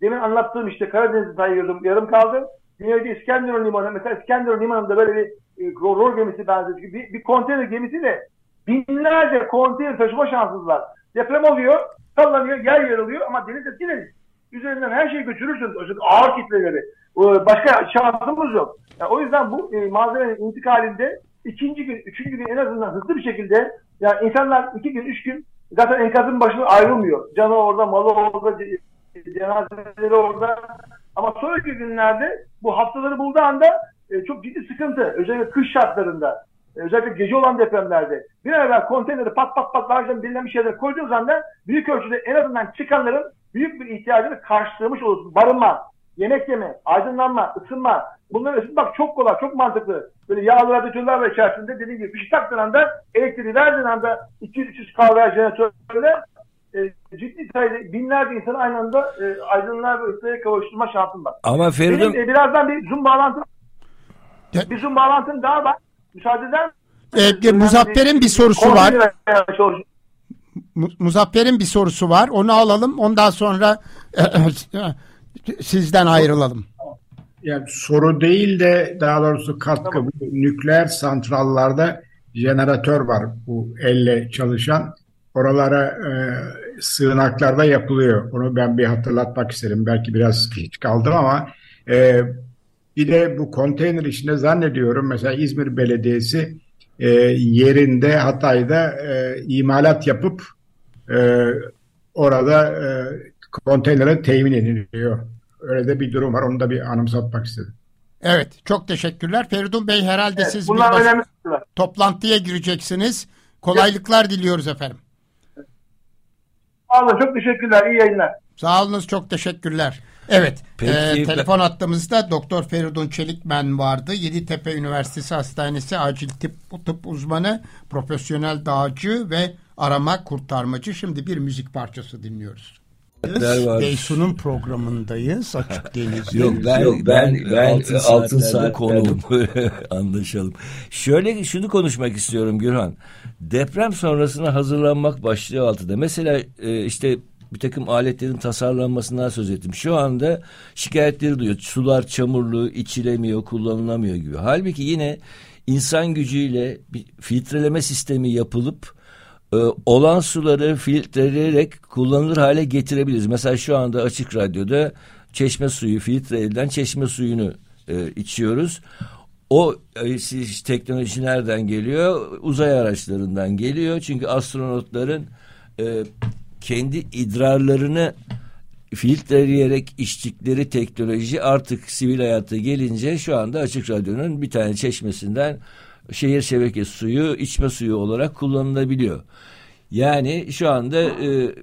demin anlattığım işte Karadeniz'i sayıyordum yarım kaldı. Dünyada İskenderun Limanı mesela İskenderun Limanı'nda böyle bir rol gemisi benzeri bir, bir konteyner gemisiyle binlerce konteyner taşıma şansınız var. Deprem oluyor, sallanıyor, yer yarılıyor ama deniz eski deniz. Üzerinden her şeyi götürürsünüz. Özellikle ağır kitleleri. Başka şansımız yok. Yani o yüzden bu e, malzemenin intikalinde ikinci gün, üçüncü gün en azından hızlı bir şekilde yani insanlar iki gün, üç gün zaten enkazın başına ayrılmıyor. Canı orada, malı orada, ce- cenazeleri orada. Ama sonraki günlerde bu haftaları bulduğu anda e, çok ciddi sıkıntı. Özellikle kış şartlarında. e, Özellikle gece olan depremlerde. Bir an evvel konteyneri pat pat pat barajdan belirlenmiş yerlere koyduğunuz anda büyük ölçüde en azından çıkanların büyük bir ihtiyacını karşılamış olursun. Barınma, yemek yeme, aydınlanma, ısınma. Bunları ısıtmak çok kolay, çok mantıklı. Böyle yağlı radyatörler var içerisinde dediğim gibi fişi taktığın anda elektriği verdiğin anda 200-300 kahve jeneratörle e, ciddi sayıda binlerce insanı aynı anda e, aydınlığa ve ısıya kavuşturma şansın var. Ama Feridun Benim e, birazdan bir Zoom bağlantım Ya- bir Zoom bağlantım daha var. Müsaade eder Ee, Muzaffer'in bir sorusu var. var. Mu- Muzaffer'in bir sorusu var. Onu alalım. Ondan sonra sizden ayrılalım. Yani soru değil de daha doğrusu katkı. Bu nükleer santrallarda jeneratör var bu elle çalışan. Oralara e, sığınaklarda yapılıyor. Onu ben bir hatırlatmak isterim. Belki biraz geç kaldım ama e, bir de bu konteyner işinde zannediyorum mesela İzmir Belediyesi e, yerinde Hatay'da e, imalat yapıp e, orada e, konteynere temin ediliyor. Öyle de bir durum var. Onu da bir anımsatmak istedim. Evet. Çok teşekkürler. Feridun Bey herhalde Evet, siz bir baş- toplantıya gireceksiniz. Kolaylıklar diliyoruz efendim. Sağ olun, çok teşekkürler. İyi yayınlar. Sağ olunuz çok teşekkürler. Evet, Peki, e, ben- telefon hattımızda Doktor Feridun Çelikmen vardı. Yeditepe Üniversitesi Hastanesi acil tıp, tıp uzmanı, profesyonel dağcı ve arama kurtarmacı. Şimdi bir müzik parçası dinliyoruz. Beysun'un programındayız Açık Deniz'de. Yok ben Yok, ben, ben- ben altın altın, saatlerde konuğum. [laughs] Anlaşalım. Şöyle şunu konuşmak istiyorum Gürhan. Deprem sonrasına hazırlanmak başlığı altında. Mesela e, işte bir takım aletlerin tasarlanmasından söz ettim. Şu anda şikayetleri duyuyor. Sular çamurlu, içilemiyor, kullanılamıyor gibi. Halbuki yine insan gücüyle bir filtreleme sistemi yapılıp e, olan suları filtreleyerek kullanılır hale getirebiliriz. Mesela şu anda açık radyoda çeşme suyu filtre edilen çeşme suyunu e, içiyoruz. O e, teknoloji nereden geliyor? Uzay araçlarından geliyor. Çünkü astronotların e, kendi idrarlarını filtreleyerek içtikleri teknoloji artık sivil hayata gelince şu anda Açık Radyo'nun bir tane çeşmesinden şehir şebekesi suyu içme suyu olarak kullanılabiliyor. Yani şu anda e,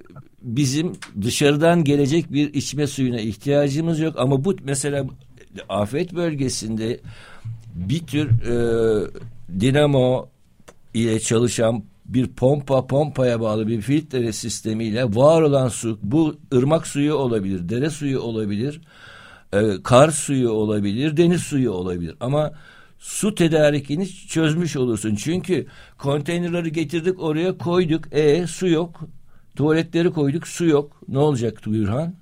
bizim dışarıdan gelecek bir içme suyuna ihtiyacımız yok ama bu mesela afet bölgesinde bir tür e, dinamo ile çalışan bir pompa pompaya bağlı bir filtre sistemiyle var olan su bu ırmak suyu olabilir, dere suyu olabilir, e, kar suyu olabilir, deniz suyu olabilir ama su tedarikini çözmüş olursun. Çünkü konteynerleri getirdik oraya koyduk. E su yok. Tuvaletleri koyduk su yok. Ne olacak Buyurhan?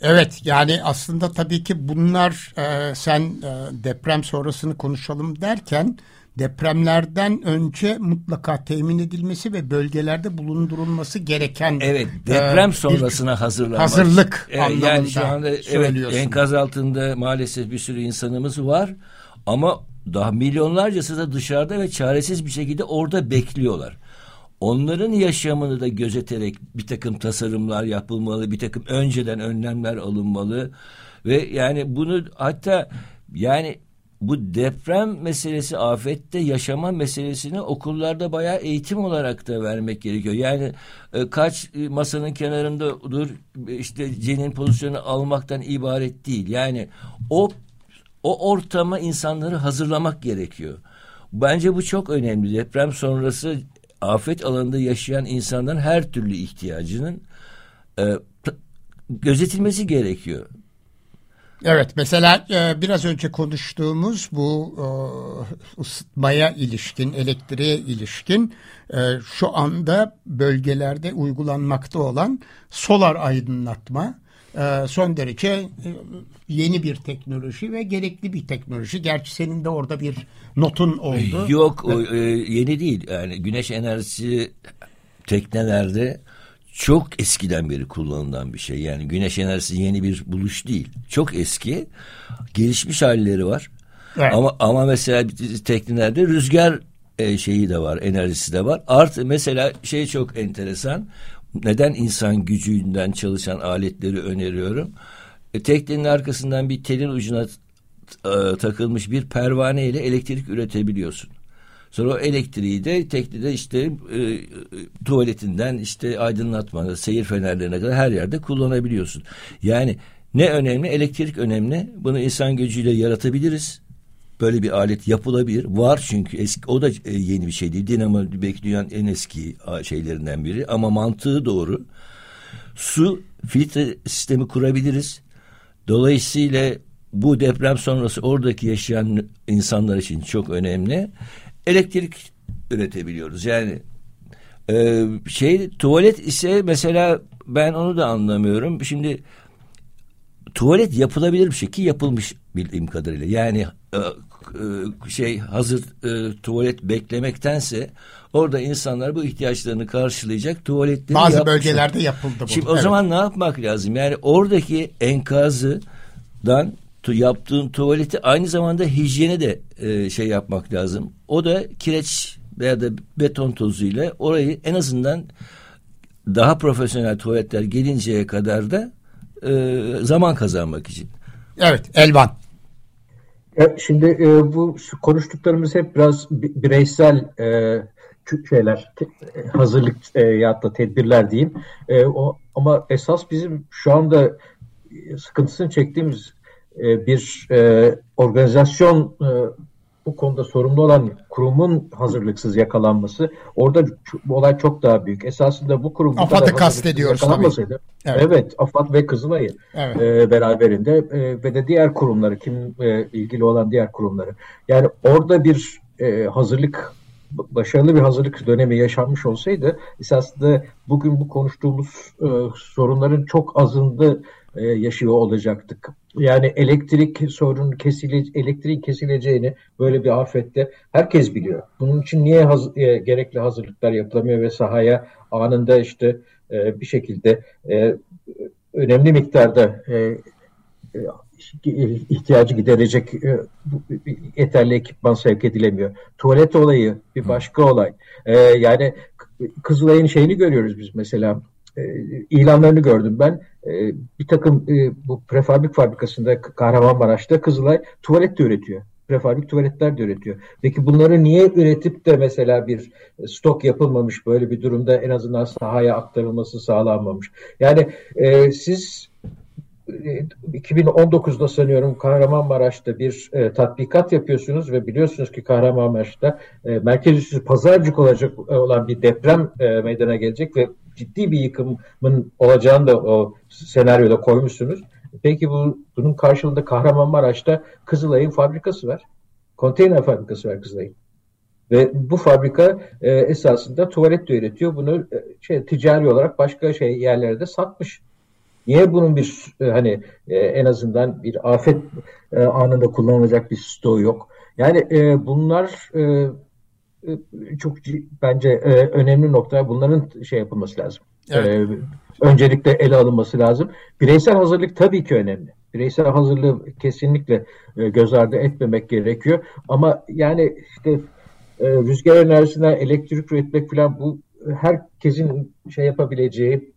Evet yani aslında tabii ki bunlar e, sen e, deprem sonrasını konuşalım derken depremlerden önce mutlaka temin edilmesi ve bölgelerde bulundurulması gereken Evet deprem e, sonrasına hazırlanmak. Hazırlık e, Yani şu anda evet enkaz altında maalesef bir sürü insanımız var ama daha milyonlarcası da dışarıda ve çaresiz bir şekilde orada bekliyorlar. Onların yaşamını da gözeterek bir takım tasarımlar yapılmalı, bir takım önceden önlemler alınmalı ve yani bunu hatta yani bu deprem meselesi, afette yaşama meselesini okullarda bayağı eğitim olarak da vermek gerekiyor. Yani e, kaç e, masanın kenarında dur işte cenin pozisyonu almaktan ibaret değil. Yani o o ortama insanları hazırlamak gerekiyor. Bence bu çok önemli. Deprem sonrası afet alanında yaşayan insanların her türlü ihtiyacının e, gözetilmesi gerekiyor. Evet mesela e, biraz önce konuştuğumuz bu e, ısıtmaya ilişkin, elektriğe ilişkin e, şu anda bölgelerde uygulanmakta olan solar aydınlatma son derece yeni bir teknoloji ve gerekli bir teknoloji. Gerçi senin de orada bir notun oldu. Yok o, yeni değil yani güneş enerjisi teknelerde çok eskiden beri kullanılan bir şey. Yani güneş enerjisi yeni bir buluş değil. Çok eski. Gelişmiş halleri var. Evet. Ama ama mesela teknelerde rüzgar e, şeyi de var, enerjisi de var. Artı mesela şey çok enteresan. Neden insan gücünden çalışan aletleri öneriyorum? E, teknenin arkasından bir telin ucuna e, takılmış bir pervane ile elektrik üretebiliyorsun. Sonra o elektriği de teknede işte e, tuvaletinden işte aydınlatma, seyir fenerlerine kadar her yerde kullanabiliyorsun. Yani ne önemli? Elektrik önemli. Bunu insan gücüyle yaratabiliriz. Böyle bir alet yapılabilir. Var çünkü eski o da e, yeni bir şey değil. Dinamo belki dünyanın en eski şeylerinden biri ama mantığı doğru. Su filtre sistemi kurabiliriz. Dolayısıyla bu deprem sonrası oradaki yaşayan insanlar için çok önemli elektrik üretebiliyoruz. Yani e, şey tuvalet ise mesela ben onu da anlamıyorum. Şimdi tuvalet yapılabilir bir şey ki yapılmış bildiğim kadarıyla. Yani e, e, şey hazır e, tuvalet beklemektense orada insanlar bu ihtiyaçlarını karşılayacak tuvaletleri Bazı yapmışlar. bölgelerde yapıldı bu. Şimdi o evet. zaman ne yapmak lazım? Yani oradaki enkazıdan yaptığın tuvaleti aynı zamanda hijyene de e, şey yapmak lazım. O da kireç veya da beton tozuyla orayı en azından daha profesyonel tuvaletler gelinceye kadar da e, zaman kazanmak için. Evet Elvan. Şimdi e, bu konuştuklarımız hep biraz bireysel e, şeyler, e, hazırlık e, ya da tedbirler diyeyim. E, o, ama esas bizim şu anda sıkıntısını çektiğimiz e, bir e, organizasyon e, bu konuda sorumlu olan kurumun hazırlıksız yakalanması orada bu olay çok daha büyük. Esasında bu kurum AFAD'ı kastediyoruz tabii. Evet. evet AFAD ve Kızılay'ı evet. e, beraberinde e, ve de diğer kurumları kim e, ilgili olan diğer kurumları. Yani orada bir e, hazırlık başarılı bir hazırlık dönemi yaşanmış olsaydı esasında bugün bu konuştuğumuz e, sorunların çok azında e, yaşıyor olacaktık. Yani elektrik sorun kesile, elektriğin kesileceğini böyle bir afette herkes biliyor. Bunun için niye haz, e, gerekli hazırlıklar yapılamıyor ve sahaya anında işte e, bir şekilde e, önemli miktarda e, e, ihtiyacı giderecek e, yeterli ekipman sevk edilemiyor. Tuvalet olayı bir başka olay. E, yani Kızılay'ın şeyini görüyoruz biz mesela e, ilanlarını gördüm ben. E, bir takım e, bu prefabrik fabrikasında Kahramanmaraş'ta Kızılay tuvalet de üretiyor. prefabrik tuvaletler de üretiyor. Peki bunları niye üretip de mesela bir stok yapılmamış böyle bir durumda en azından sahaya aktarılması sağlanmamış? Yani e, siz 2019'da sanıyorum Kahramanmaraş'ta bir e, tatbikat yapıyorsunuz ve biliyorsunuz ki Kahramanmaraş'ta e, merkez üssü pazarcık olacak e, olan bir deprem e, meydana gelecek ve ciddi bir yıkımın olacağını da o senaryoda koymuşsunuz. Peki bu bunun karşılığında Kahramanmaraş'ta Kızılay'ın fabrikası var. Konteyner fabrikası var Kızılay'ın. Ve bu fabrika e, esasında tuvalet de üretiyor. Bunu e, şey ticari olarak başka şey yerlerde satmış. Niye bunun bir e, hani e, en azından bir afet e, anında kullanılacak bir stoğu yok? Yani e, bunlar e çok bence e, önemli nokta. Bunların şey yapılması lazım. Evet. E, öncelikle ele alınması lazım. Bireysel hazırlık tabii ki önemli. Bireysel hazırlığı kesinlikle e, göz ardı etmemek gerekiyor. Ama yani işte e, rüzgar enerjisinden elektrik üretmek falan bu herkesin şey yapabileceği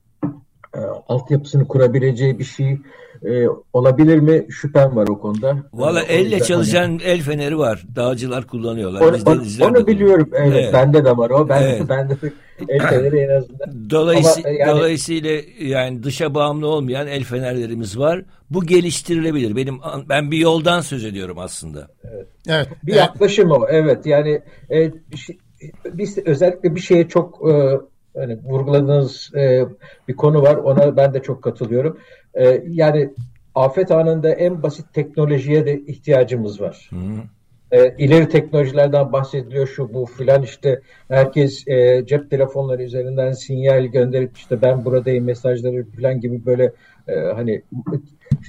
e, altyapısını kurabileceği bir şey e, olabilir mi? Şüphem var o konuda. Valla e, elle çalışan hani... el feneri var. Dağcılar kullanıyorlar. Onu, onu, onu biliyorum. Evet, evet. Bende de var o. Ben, evet. ben de el feneri en azından. [laughs] Dolayısıyla, Ama yani... dolayısıyla yani dışa bağımlı olmayan el fenerlerimiz var. Bu geliştirilebilir. Benim ben bir yoldan söz ediyorum aslında. Evet. evet. Bir evet. yaklaşım o. Evet. Yani e, biz özellikle bir şeye çok e, hani vurguladığınız e, bir konu var. Ona ben de çok katılıyorum. E, yani afet anında en basit teknolojiye de ihtiyacımız var. Hı. E, ileri teknolojilerden bahsediliyor şu bu filan işte herkes e, cep telefonları üzerinden sinyal gönderip işte ben buradayım mesajları filan gibi böyle e, hani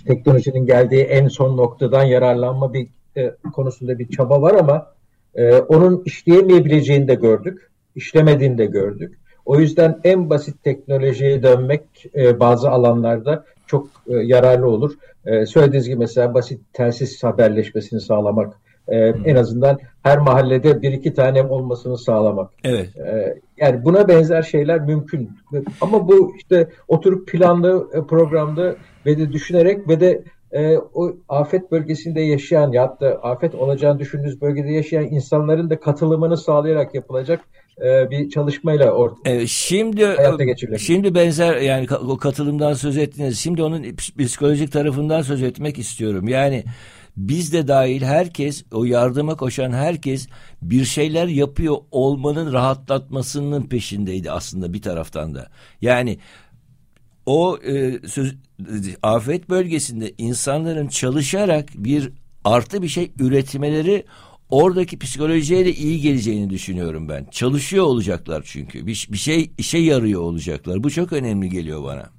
teknolojinin geldiği en son noktadan yararlanma bir e, konusunda bir çaba var ama e, onun işleyemeyebileceğini de gördük. işlemediğini de gördük. O yüzden en basit teknolojiye dönmek e, bazı alanlarda çok e, yararlı olur. E, söylediğiniz gibi mesela basit telsiz haberleşmesini sağlamak, e, hmm. en azından her mahallede bir iki tane olmasını sağlamak. Evet. E, yani buna benzer şeyler mümkün. Ama bu işte oturup planlı e, programda ve de düşünerek ve de e, o afet bölgesinde yaşayan ya da afet olacağını düşündüğünüz bölgede yaşayan insanların da katılımını sağlayarak yapılacak bir çalışmayla ortaya evet, şimdi hayata geçirilebilir. Şimdi benzer yani o katılımdan söz ettiniz. Şimdi onun psikolojik tarafından söz etmek istiyorum. Yani biz de dahil herkes o yardıma koşan herkes bir şeyler yapıyor olmanın rahatlatmasının peşindeydi aslında bir taraftan da. Yani o e, söz, afet bölgesinde insanların çalışarak bir artı bir şey üretmeleri oradaki psikolojiye de iyi geleceğini düşünüyorum ben. Çalışıyor olacaklar çünkü. Bir, bir şey işe yarıyor olacaklar. Bu çok önemli geliyor bana.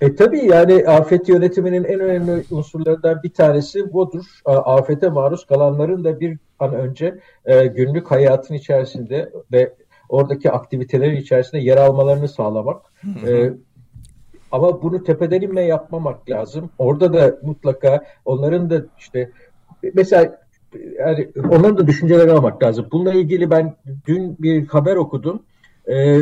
E tabii yani afet yönetiminin en önemli unsurlarından bir tanesi budur. Afete maruz kalanların da bir an önce e, günlük hayatın içerisinde ve oradaki aktivitelerin içerisinde yer almalarını sağlamak. E, ama bunu tepeden inme yapmamak lazım. Orada da mutlaka onların da işte mesela yani onların da düşünceleri almak lazım. Bununla ilgili ben dün bir haber okudum. Ee,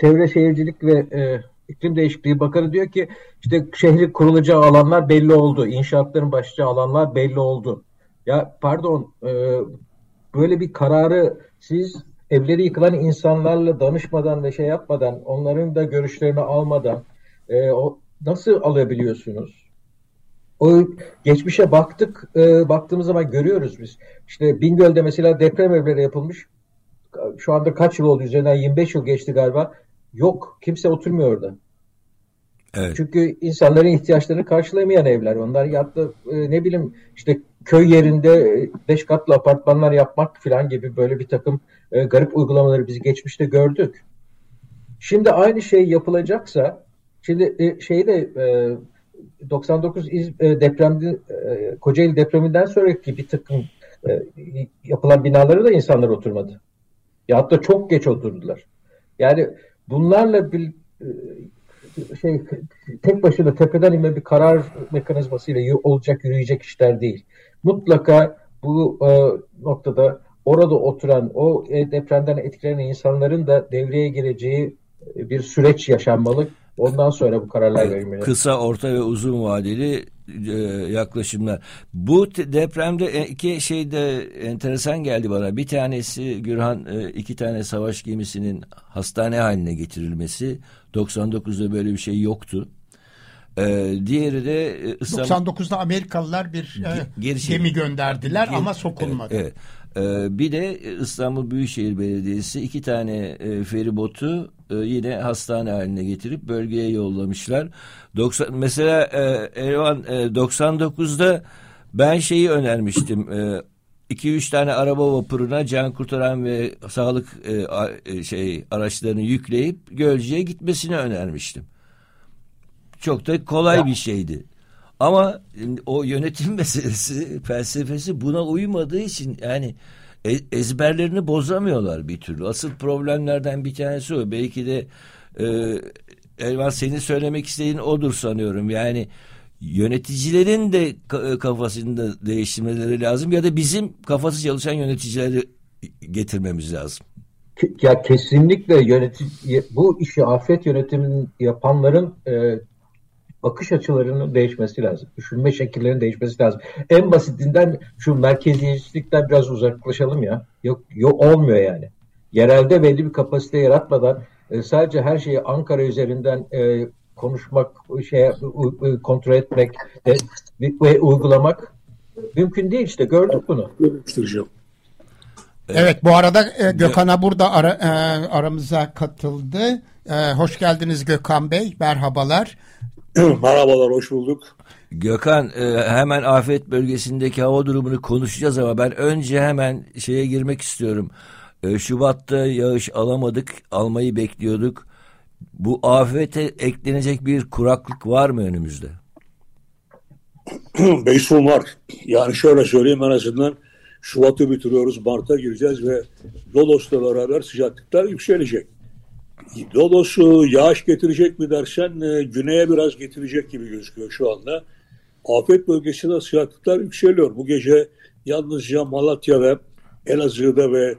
Çevre Şehircilik ve e, İklim Değişikliği Bakanı diyor ki işte şehri kurulacağı alanlar belli oldu. İnşaatların başlayacağı alanlar belli oldu. Ya pardon e, böyle bir kararı siz evleri yıkılan insanlarla danışmadan ve şey yapmadan onların da görüşlerini almadan e, o nasıl alabiliyorsunuz? O geçmişe baktık, e, baktığımız zaman görüyoruz biz. İşte Bingöl'de mesela deprem evleri yapılmış. Şu anda kaç yıl oldu? Üzerinden 25 yıl geçti galiba. Yok, kimse oturmuyor orada. Evet. Çünkü insanların ihtiyaçlarını karşılamayan evler. Onlar ya da e, ne bileyim işte köy yerinde e, beş katlı apartmanlar yapmak falan gibi böyle bir takım e, garip uygulamaları biz geçmişte gördük. Şimdi aynı şey yapılacaksa şimdi e, şeyi de e, 99 İz, e, depremde e, Kocaeli depreminden sonraki bir takım e, yapılan binaları da insanlar oturmadı. Ya hatta çok geç oturdular. Yani bunlarla bir e, şey tek başına tepeden inme bir karar mekanizmasıyla olacak yürüyecek işler değil. Mutlaka bu e, noktada orada oturan o e, depremden etkilenen insanların da devreye gireceği e, bir süreç yaşanmalı Ondan sonra bu kararlar verilmeli. Kısa, orta ve uzun vadeli e, yaklaşımlar. Bu depremde iki şey de enteresan geldi bana. Bir tanesi Gürhan e, iki tane savaş gemisinin hastane haline getirilmesi. 99'da böyle bir şey yoktu. Ee, diğeri de e, İstanbul... 99'da Amerikalılar bir Ge gemi gönderdiler Ge ama sokulmadı. Evet, evet. Ee, bir de İstanbul Büyükşehir Belediyesi iki tane e, feribotu e, yine hastane haline getirip bölgeye yollamışlar. 90 mesela e, Ervan e, 99'da ben şeyi önermiştim. E, 2-3 tane araba vapuruna can kurtaran ve sağlık e, a, şey araçlarını yükleyip Gölcük'e gitmesini önermiştim. Çok da kolay ya. bir şeydi. Ama o yönetim [laughs] meselesi, felsefesi buna uymadığı için yani e, ezberlerini bozamıyorlar bir türlü. Asıl problemlerden bir tanesi o. Belki de e, Elvan senin söylemek istediğin odur sanıyorum. Yani yöneticilerin de e, kafasını da değiştirmeleri lazım ya da bizim kafası çalışan yöneticileri getirmemiz lazım. Ya kesinlikle yönetici bu işi afet yönetiminin yapanların e, bakış açılarının değişmesi lazım. Düşünme şekillerinin değişmesi lazım. En basitinden şu merkeziyetçilikten biraz uzaklaşalım ya. Yok, yok olmuyor yani. Yerelde belli bir kapasite yaratmadan e, sadece her şeyi Ankara üzerinden e, konuşmak, şey kontrol etmek e, ve uygulamak mümkün değil işte gördük bunu. Evet bu arada e, Gökhan'a burada ara, e, aramıza katıldı. E, hoş geldiniz Gökhan Bey. Merhabalar. [clears throat] Merhabalar, hoş bulduk. Gökhan e, hemen afet bölgesindeki hava durumunu konuşacağız ama ben önce hemen şeye girmek istiyorum. E, Şubat'ta yağış alamadık, almayı bekliyorduk. Bu afete eklenecek bir kuraklık var mı önümüzde? [clears throat] Beysun var. Yani şöyle söyleyeyim en azından Şubat'ı bitiriyoruz, Mart'a gireceğiz ve Lodos'la beraber sıcaklıklar yükselecek. Lodosu yağış getirecek mi dersen e, güneye biraz getirecek gibi gözüküyor şu anda. Afet bölgesinde sıcaklıklar yükseliyor. Bu gece yalnızca Malatya ve Elazığ'da ve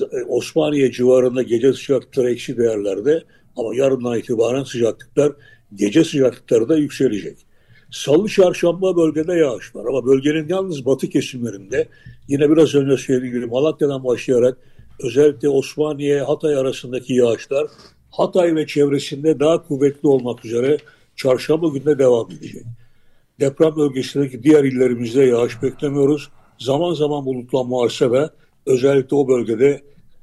e, Osmaniye civarında gece sıcaklıkları eksi değerlerde ama yarından itibaren sıcaklıklar gece sıcaklıkları da yükselecek. Salı çarşamba bölgede yağış var ama bölgenin yalnız batı kesimlerinde yine biraz önce söylediğim gibi Malatya'dan başlayarak özellikle Osmaniye Hatay arasındaki yağışlar Hatay ve çevresinde daha kuvvetli olmak üzere çarşamba günde devam edecek. Deprem bölgesindeki diğer illerimizde yağış beklemiyoruz. Zaman zaman bulutlanma varsa da özellikle o bölgede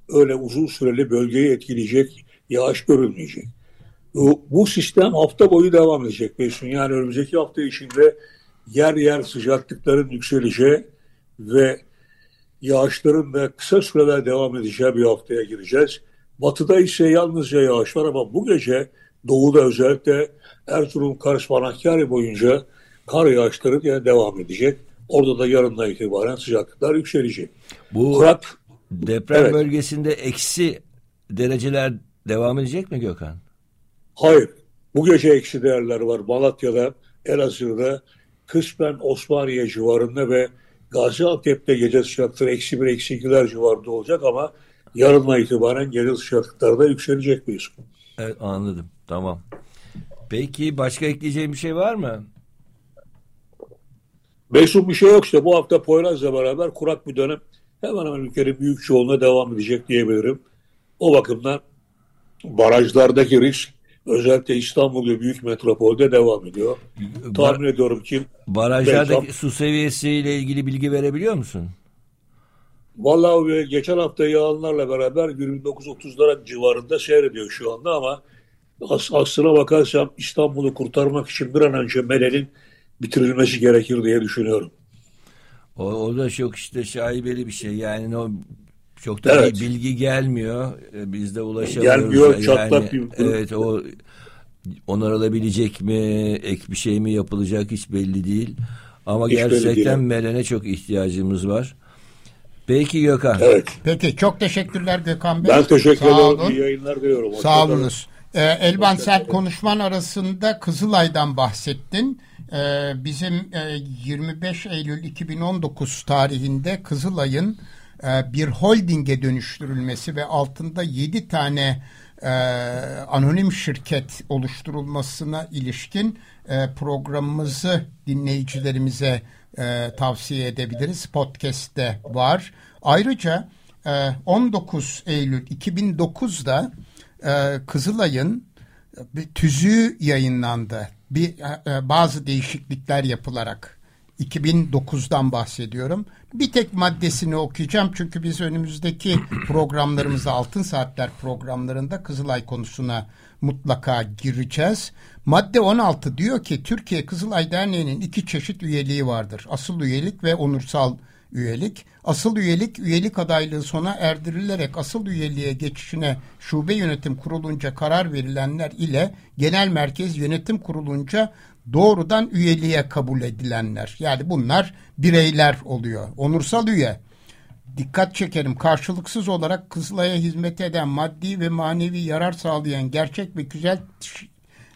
öyle uzun süreli bölgeyi etkileyecek yağış görülmeyecek. Bu, bu sistem hafta boyu devam edecek Besun. Yani önümüzdeki hafta içinde yer yer sıcaklıkların yükseleceği ve yağışların da kısa süreler devam edeceği bir haftaya gireceğiz. Batıda ise yalnızca yağış var ama bu gece doğuda özellikle Erzurum, Kars, Manakkari boyunca kar yağışları yine devam edecek. Orada da yarından itibaren sıcaklıklar yükselecek. Bu Kurak, deprem evet. bölgesinde eksi dereceler devam edecek mi Gökhan? Hayır. Bu gece eksi değerler var. Malatya'da, Elazığ'da, kısmen Osmaniye civarında ve Gaziantep'te gece sıcaklıkları eksi bir, eksi ikiler civarında olacak ama yarından itibaren gece sıcaklıklarda yükselecek miyiz? Evet anladım. Tamam. Peki başka ekleyeceğim bir şey var mı? Beysun bir şey yok işte. Bu hafta Poyraz'la beraber kurak bir dönem hemen hemen ülkenin büyük çoğunluğuna devam edecek diyebilirim. O bakımdan barajlardaki risk özellikle İstanbul gibi büyük metropolde devam ediyor. Bar Tahmin ediyorum ki barajlardaki su seviyesiyle ilgili bilgi verebiliyor musun? Vallahi geçen hafta yağanlarla beraber 29-30'lara civarında seyrediyor şu anda ama as aslına bakarsam İstanbul'u kurtarmak için bir an önce Mele'nin bitirilmesi gerekir diye düşünüyorum. O, o da çok işte şaibeli bir şey. Yani o çok da evet. bilgi gelmiyor. E, biz de ulaşamıyoruz. Gelmiyor çatlak yani, Evet o onarılabilecek mi, ek bir şey mi yapılacak hiç belli değil. Ama hiç gerçekten Melen'e çok ihtiyacımız var. Peki Gökhan. Evet. Peki çok teşekkürler Gökhan Bey. Ben teşekkür ederim. İyi yayınlar diliyorum. Sağ olunuz. Ee, Elvan sen konuşman arasında Kızılay'dan bahsettin. Ee, bizim e, 25 Eylül 2019 tarihinde Kızılay'ın e, bir holdinge dönüştürülmesi ve altında 7 tane e, anonim şirket oluşturulmasına ilişkin e, programımızı dinleyicilerimize tavsiye edebiliriz. Podcast'te var. Ayrıca e, 19 Eylül 2009'da e, Kızılay'ın bir tüzüğü yayınlandı. Bir bazı değişiklikler yapılarak 2009'dan bahsediyorum. Bir tek maddesini okuyacağım çünkü biz önümüzdeki [clears throat] programlarımızda Altın Saatler programlarında Kızılay konusuna mutlaka gireceğiz. Madde 16 diyor ki Türkiye Kızılay Derneği'nin iki çeşit üyeliği vardır. Asıl üyelik ve onursal üyelik. Asıl üyelik, üyelik adaylığı sona erdirilerek asıl üyeliğe geçişine şube yönetim kurulunca karar verilenler ile genel merkez yönetim kurulunca doğrudan üyeliğe kabul edilenler. Yani bunlar bireyler oluyor. Onursal üye. Dikkat çekerim karşılıksız olarak Kızılay'a hizmet eden maddi ve manevi yarar sağlayan gerçek ve güzel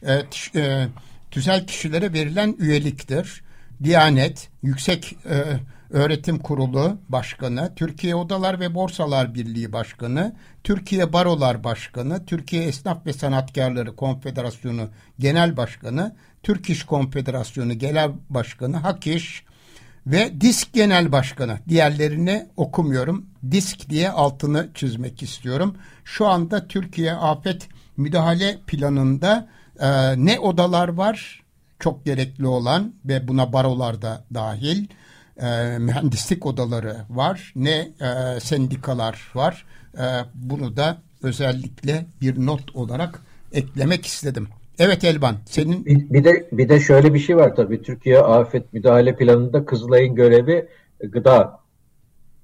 e, e, tüzel kişilere verilen üyeliktir. Diyanet, Yüksek e, Öğretim Kurulu Başkanı, Türkiye Odalar ve Borsalar Birliği Başkanı, Türkiye Barolar Başkanı, Türkiye Esnaf ve Sanatkarları Konfederasyonu Genel Başkanı, Türk İş Konfederasyonu Genel Başkanı, Hakiş ve Disk Genel Başkanı. Diğerlerini okumuyorum. Disk diye altını çizmek istiyorum. Şu anda Türkiye Afet Müdahale Planı'nda e, ne odalar var? Çok gerekli olan ve buna barolar da dahil e, mühendislik odaları var ne e, sendikalar var. E, bunu da özellikle bir not olarak eklemek istedim. Evet Elban, senin bir, bir de bir de şöyle bir şey var tabii. Türkiye Afet Müdahale Planı'nda Kızılay'ın görevi gıda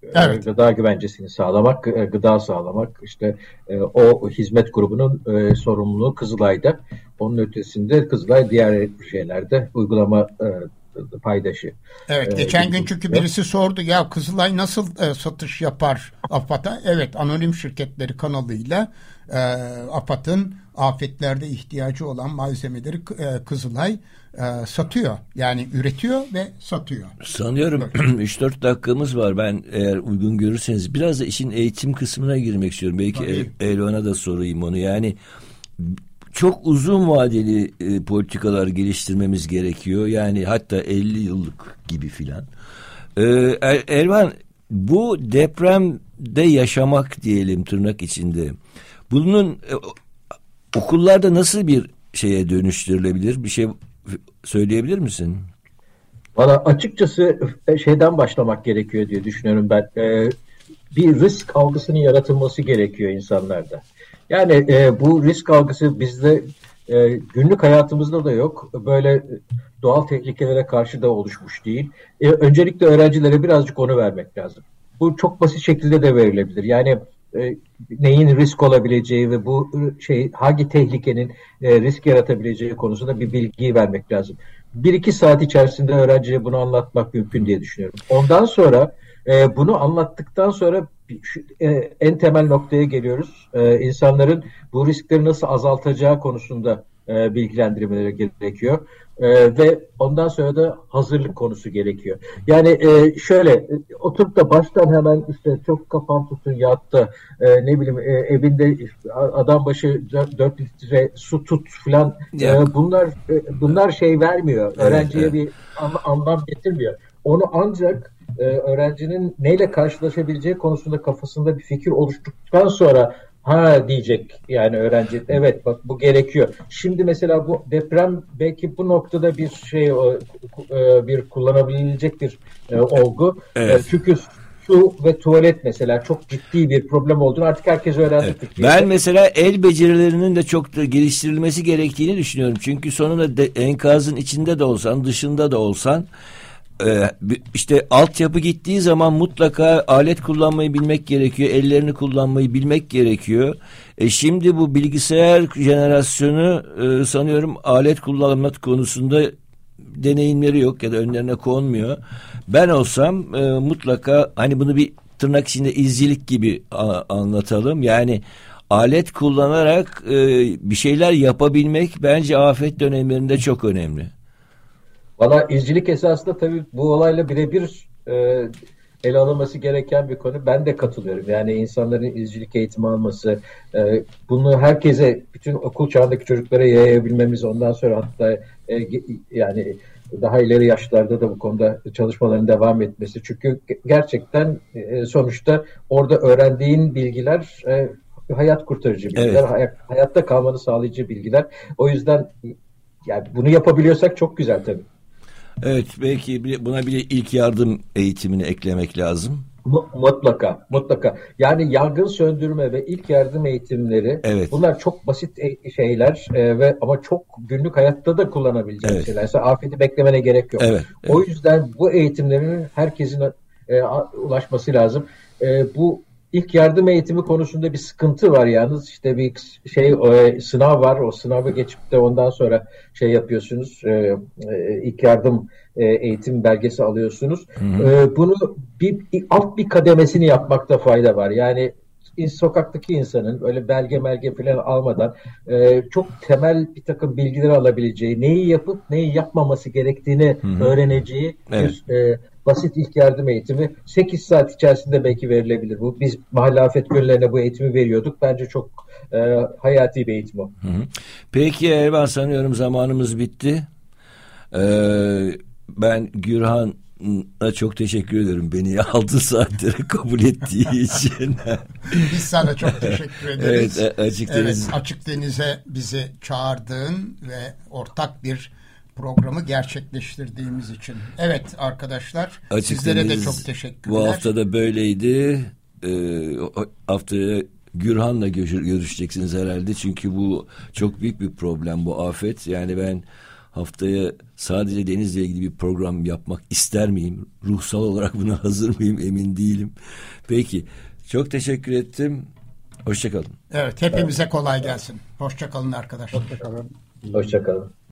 e, evet. gıda güvencesini sağlamak, e, gıda sağlamak. işte e, o hizmet grubunun sorumluluğu Kızılay'da. Onun ötesinde Kızılay diğer şeylerde uygulama paydaşı. Evet, ee, geçen gün çünkü birisi sordu ya Kızılay nasıl e, satış yapar AFAD'a? Evet, anonim şirketleri kanalıyla e, AFAD'ın afetlerde ihtiyacı olan malzemeleri e, Kızılay e, satıyor. Yani üretiyor ve satıyor. Sanıyorum 3-4 [clears throat] dakikamız var. Ben eğer uygun görürseniz biraz da işin eğitim kısmına girmek istiyorum. Belki El, Elvan'a da sorayım onu. Yani çok uzun vadeli e, politikalar geliştirmemiz gerekiyor. Yani hatta 50 yıllık gibi filan. E, er, Ervan bu depremde yaşamak diyelim tırnak içinde. Bunun e, okullarda nasıl bir şeye dönüştürülebilir? Bir şey söyleyebilir misin? Valla açıkçası e, şeyden başlamak gerekiyor diye düşünüyorum ben. Ee, bir risk algısının yaratılması gerekiyor insanlarda. Yani e, bu risk algısı bizde e, günlük hayatımızda da yok. Böyle doğal tehlikelere karşı da oluşmuş değil. E, öncelikle öğrencilere birazcık onu vermek lazım. Bu çok basit şekilde de verilebilir. Yani e, neyin risk olabileceği ve bu şey hangi tehlikenin e, risk yaratabileceği konusunda bir bilgiyi vermek lazım. Bir iki saat içerisinde öğrenciye bunu anlatmak mümkün diye düşünüyorum. Ondan sonra e, bunu anlattıktan sonra e, en temel noktaya geliyoruz. E, insanların bu riskleri nasıl azaltacağı konusunda e, bilgilendirmeleri gerekiyor. E, ve ondan sonra da hazırlık konusu gerekiyor. Yani e, şöyle e, oturup da baştan hemen işte çok kafam tutun yatta e, ne bileyim e, evinde adam başı 4 litre su tut falan e, bunlar e, bunlar şey vermiyor. Öğrenciye evet, evet. bir anlam getirmiyor. Onu ancak e, öğrencinin neyle karşılaşabileceği konusunda kafasında bir fikir oluştuktan sonra ha diyecek yani öğrenci evet bak bu gerekiyor. Şimdi mesela bu deprem belki bu noktada bir şey e, bir kullanabilecek bir e, olgu. E, evet. Çünkü su ve tuvalet mesela çok ciddi bir problem olduğunu artık herkes öğrendi. Evet. Ben mesela el becerilerinin de çok da geliştirilmesi gerektiğini düşünüyorum. Çünkü sonunda de, enkazın içinde de olsan dışında da olsan ee, işte altyapı gittiği zaman mutlaka alet kullanmayı bilmek gerekiyor. Ellerini kullanmayı bilmek gerekiyor. E şimdi bu bilgisayar jenerasyonu e, sanıyorum alet kullanmak konusunda deneyimleri yok ya da önlerine konmuyor. Ben olsam e, mutlaka hani bunu bir tırnak içinde izcilik gibi anlatalım. Yani alet kullanarak e, bir şeyler yapabilmek bence afet dönemlerinde çok önemli. Valla izcilik esasında tabii bu olayla birebir e, ele alınması gereken bir konu. Ben de katılıyorum. Yani insanların izcilik eğitimi alması, e, bunu herkese, bütün okul çağındaki çocuklara yayabilmemiz, ondan sonra hatta e, yani daha ileri yaşlarda da bu konuda çalışmaların devam etmesi. Çünkü gerçekten e, sonuçta orada öğrendiğin bilgiler e, hayat kurtarıcı bilgiler, evet. hayatta kalmanı sağlayıcı bilgiler. O yüzden yani bunu yapabiliyorsak çok güzel tabii. Evet belki buna bir ilk yardım eğitimini eklemek lazım. Mutlaka, mutlaka. Yani yangın söndürme ve ilk yardım eğitimleri evet. bunlar çok basit e, şeyler e, ve ama çok günlük hayatta da kullanabileceğin evet. şeyler. Mesela afeti beklemene gerek yok. Evet, evet. O yüzden bu eğitimlerin herkesin e, ulaşması lazım. E, bu ilk yardım eğitimi konusunda bir sıkıntı var yalnız işte bir şey e, sınav var o sınavı geçip de ondan sonra şey yapıyorsunuz e, e, ilk yardım eğitim belgesi alıyorsunuz. E, bunu bir alt bir kademesini yapmakta fayda var. Yani sokaktaki insanın öyle belge melge falan almadan e, çok temel bir takım bilgiler alabileceği, neyi yapıp neyi yapmaması gerektiğini Hı-hı. öğreneceği evet. bir e, basit ilk yardım eğitimi 8 saat içerisinde belki verilebilir. Bu biz mahalle afet göllerine bu eğitimi veriyorduk. Bence çok e, hayati bir eğitim o. Hı-hı. Peki Ervan sanıyorum zamanımız bitti. Ee, ben Gürhan çok teşekkür ederim beni [laughs] 6 saatleri kabul ettiği [laughs] için. Biz sana çok teşekkür ederiz. Evet, açık, deniz. evet, açık Deniz'e bizi çağırdığın ve ortak bir programı gerçekleştirdiğimiz için. Evet arkadaşlar açık sizlere deniz, de çok teşekkürler. Bu hafta da böyleydi. Ee, haftaya Gürhan'la görüşeceksiniz herhalde. Çünkü bu çok büyük bir problem bu afet. Yani ben haftaya sadece denizle ilgili bir program yapmak ister miyim? Ruhsal olarak buna [laughs] hazır mıyım emin değilim. Peki çok teşekkür ettim. Hoşçakalın. Evet hepimize kolay gelsin. Hoşçakalın arkadaşlar. Hoşçakalın. Hoşçakalın.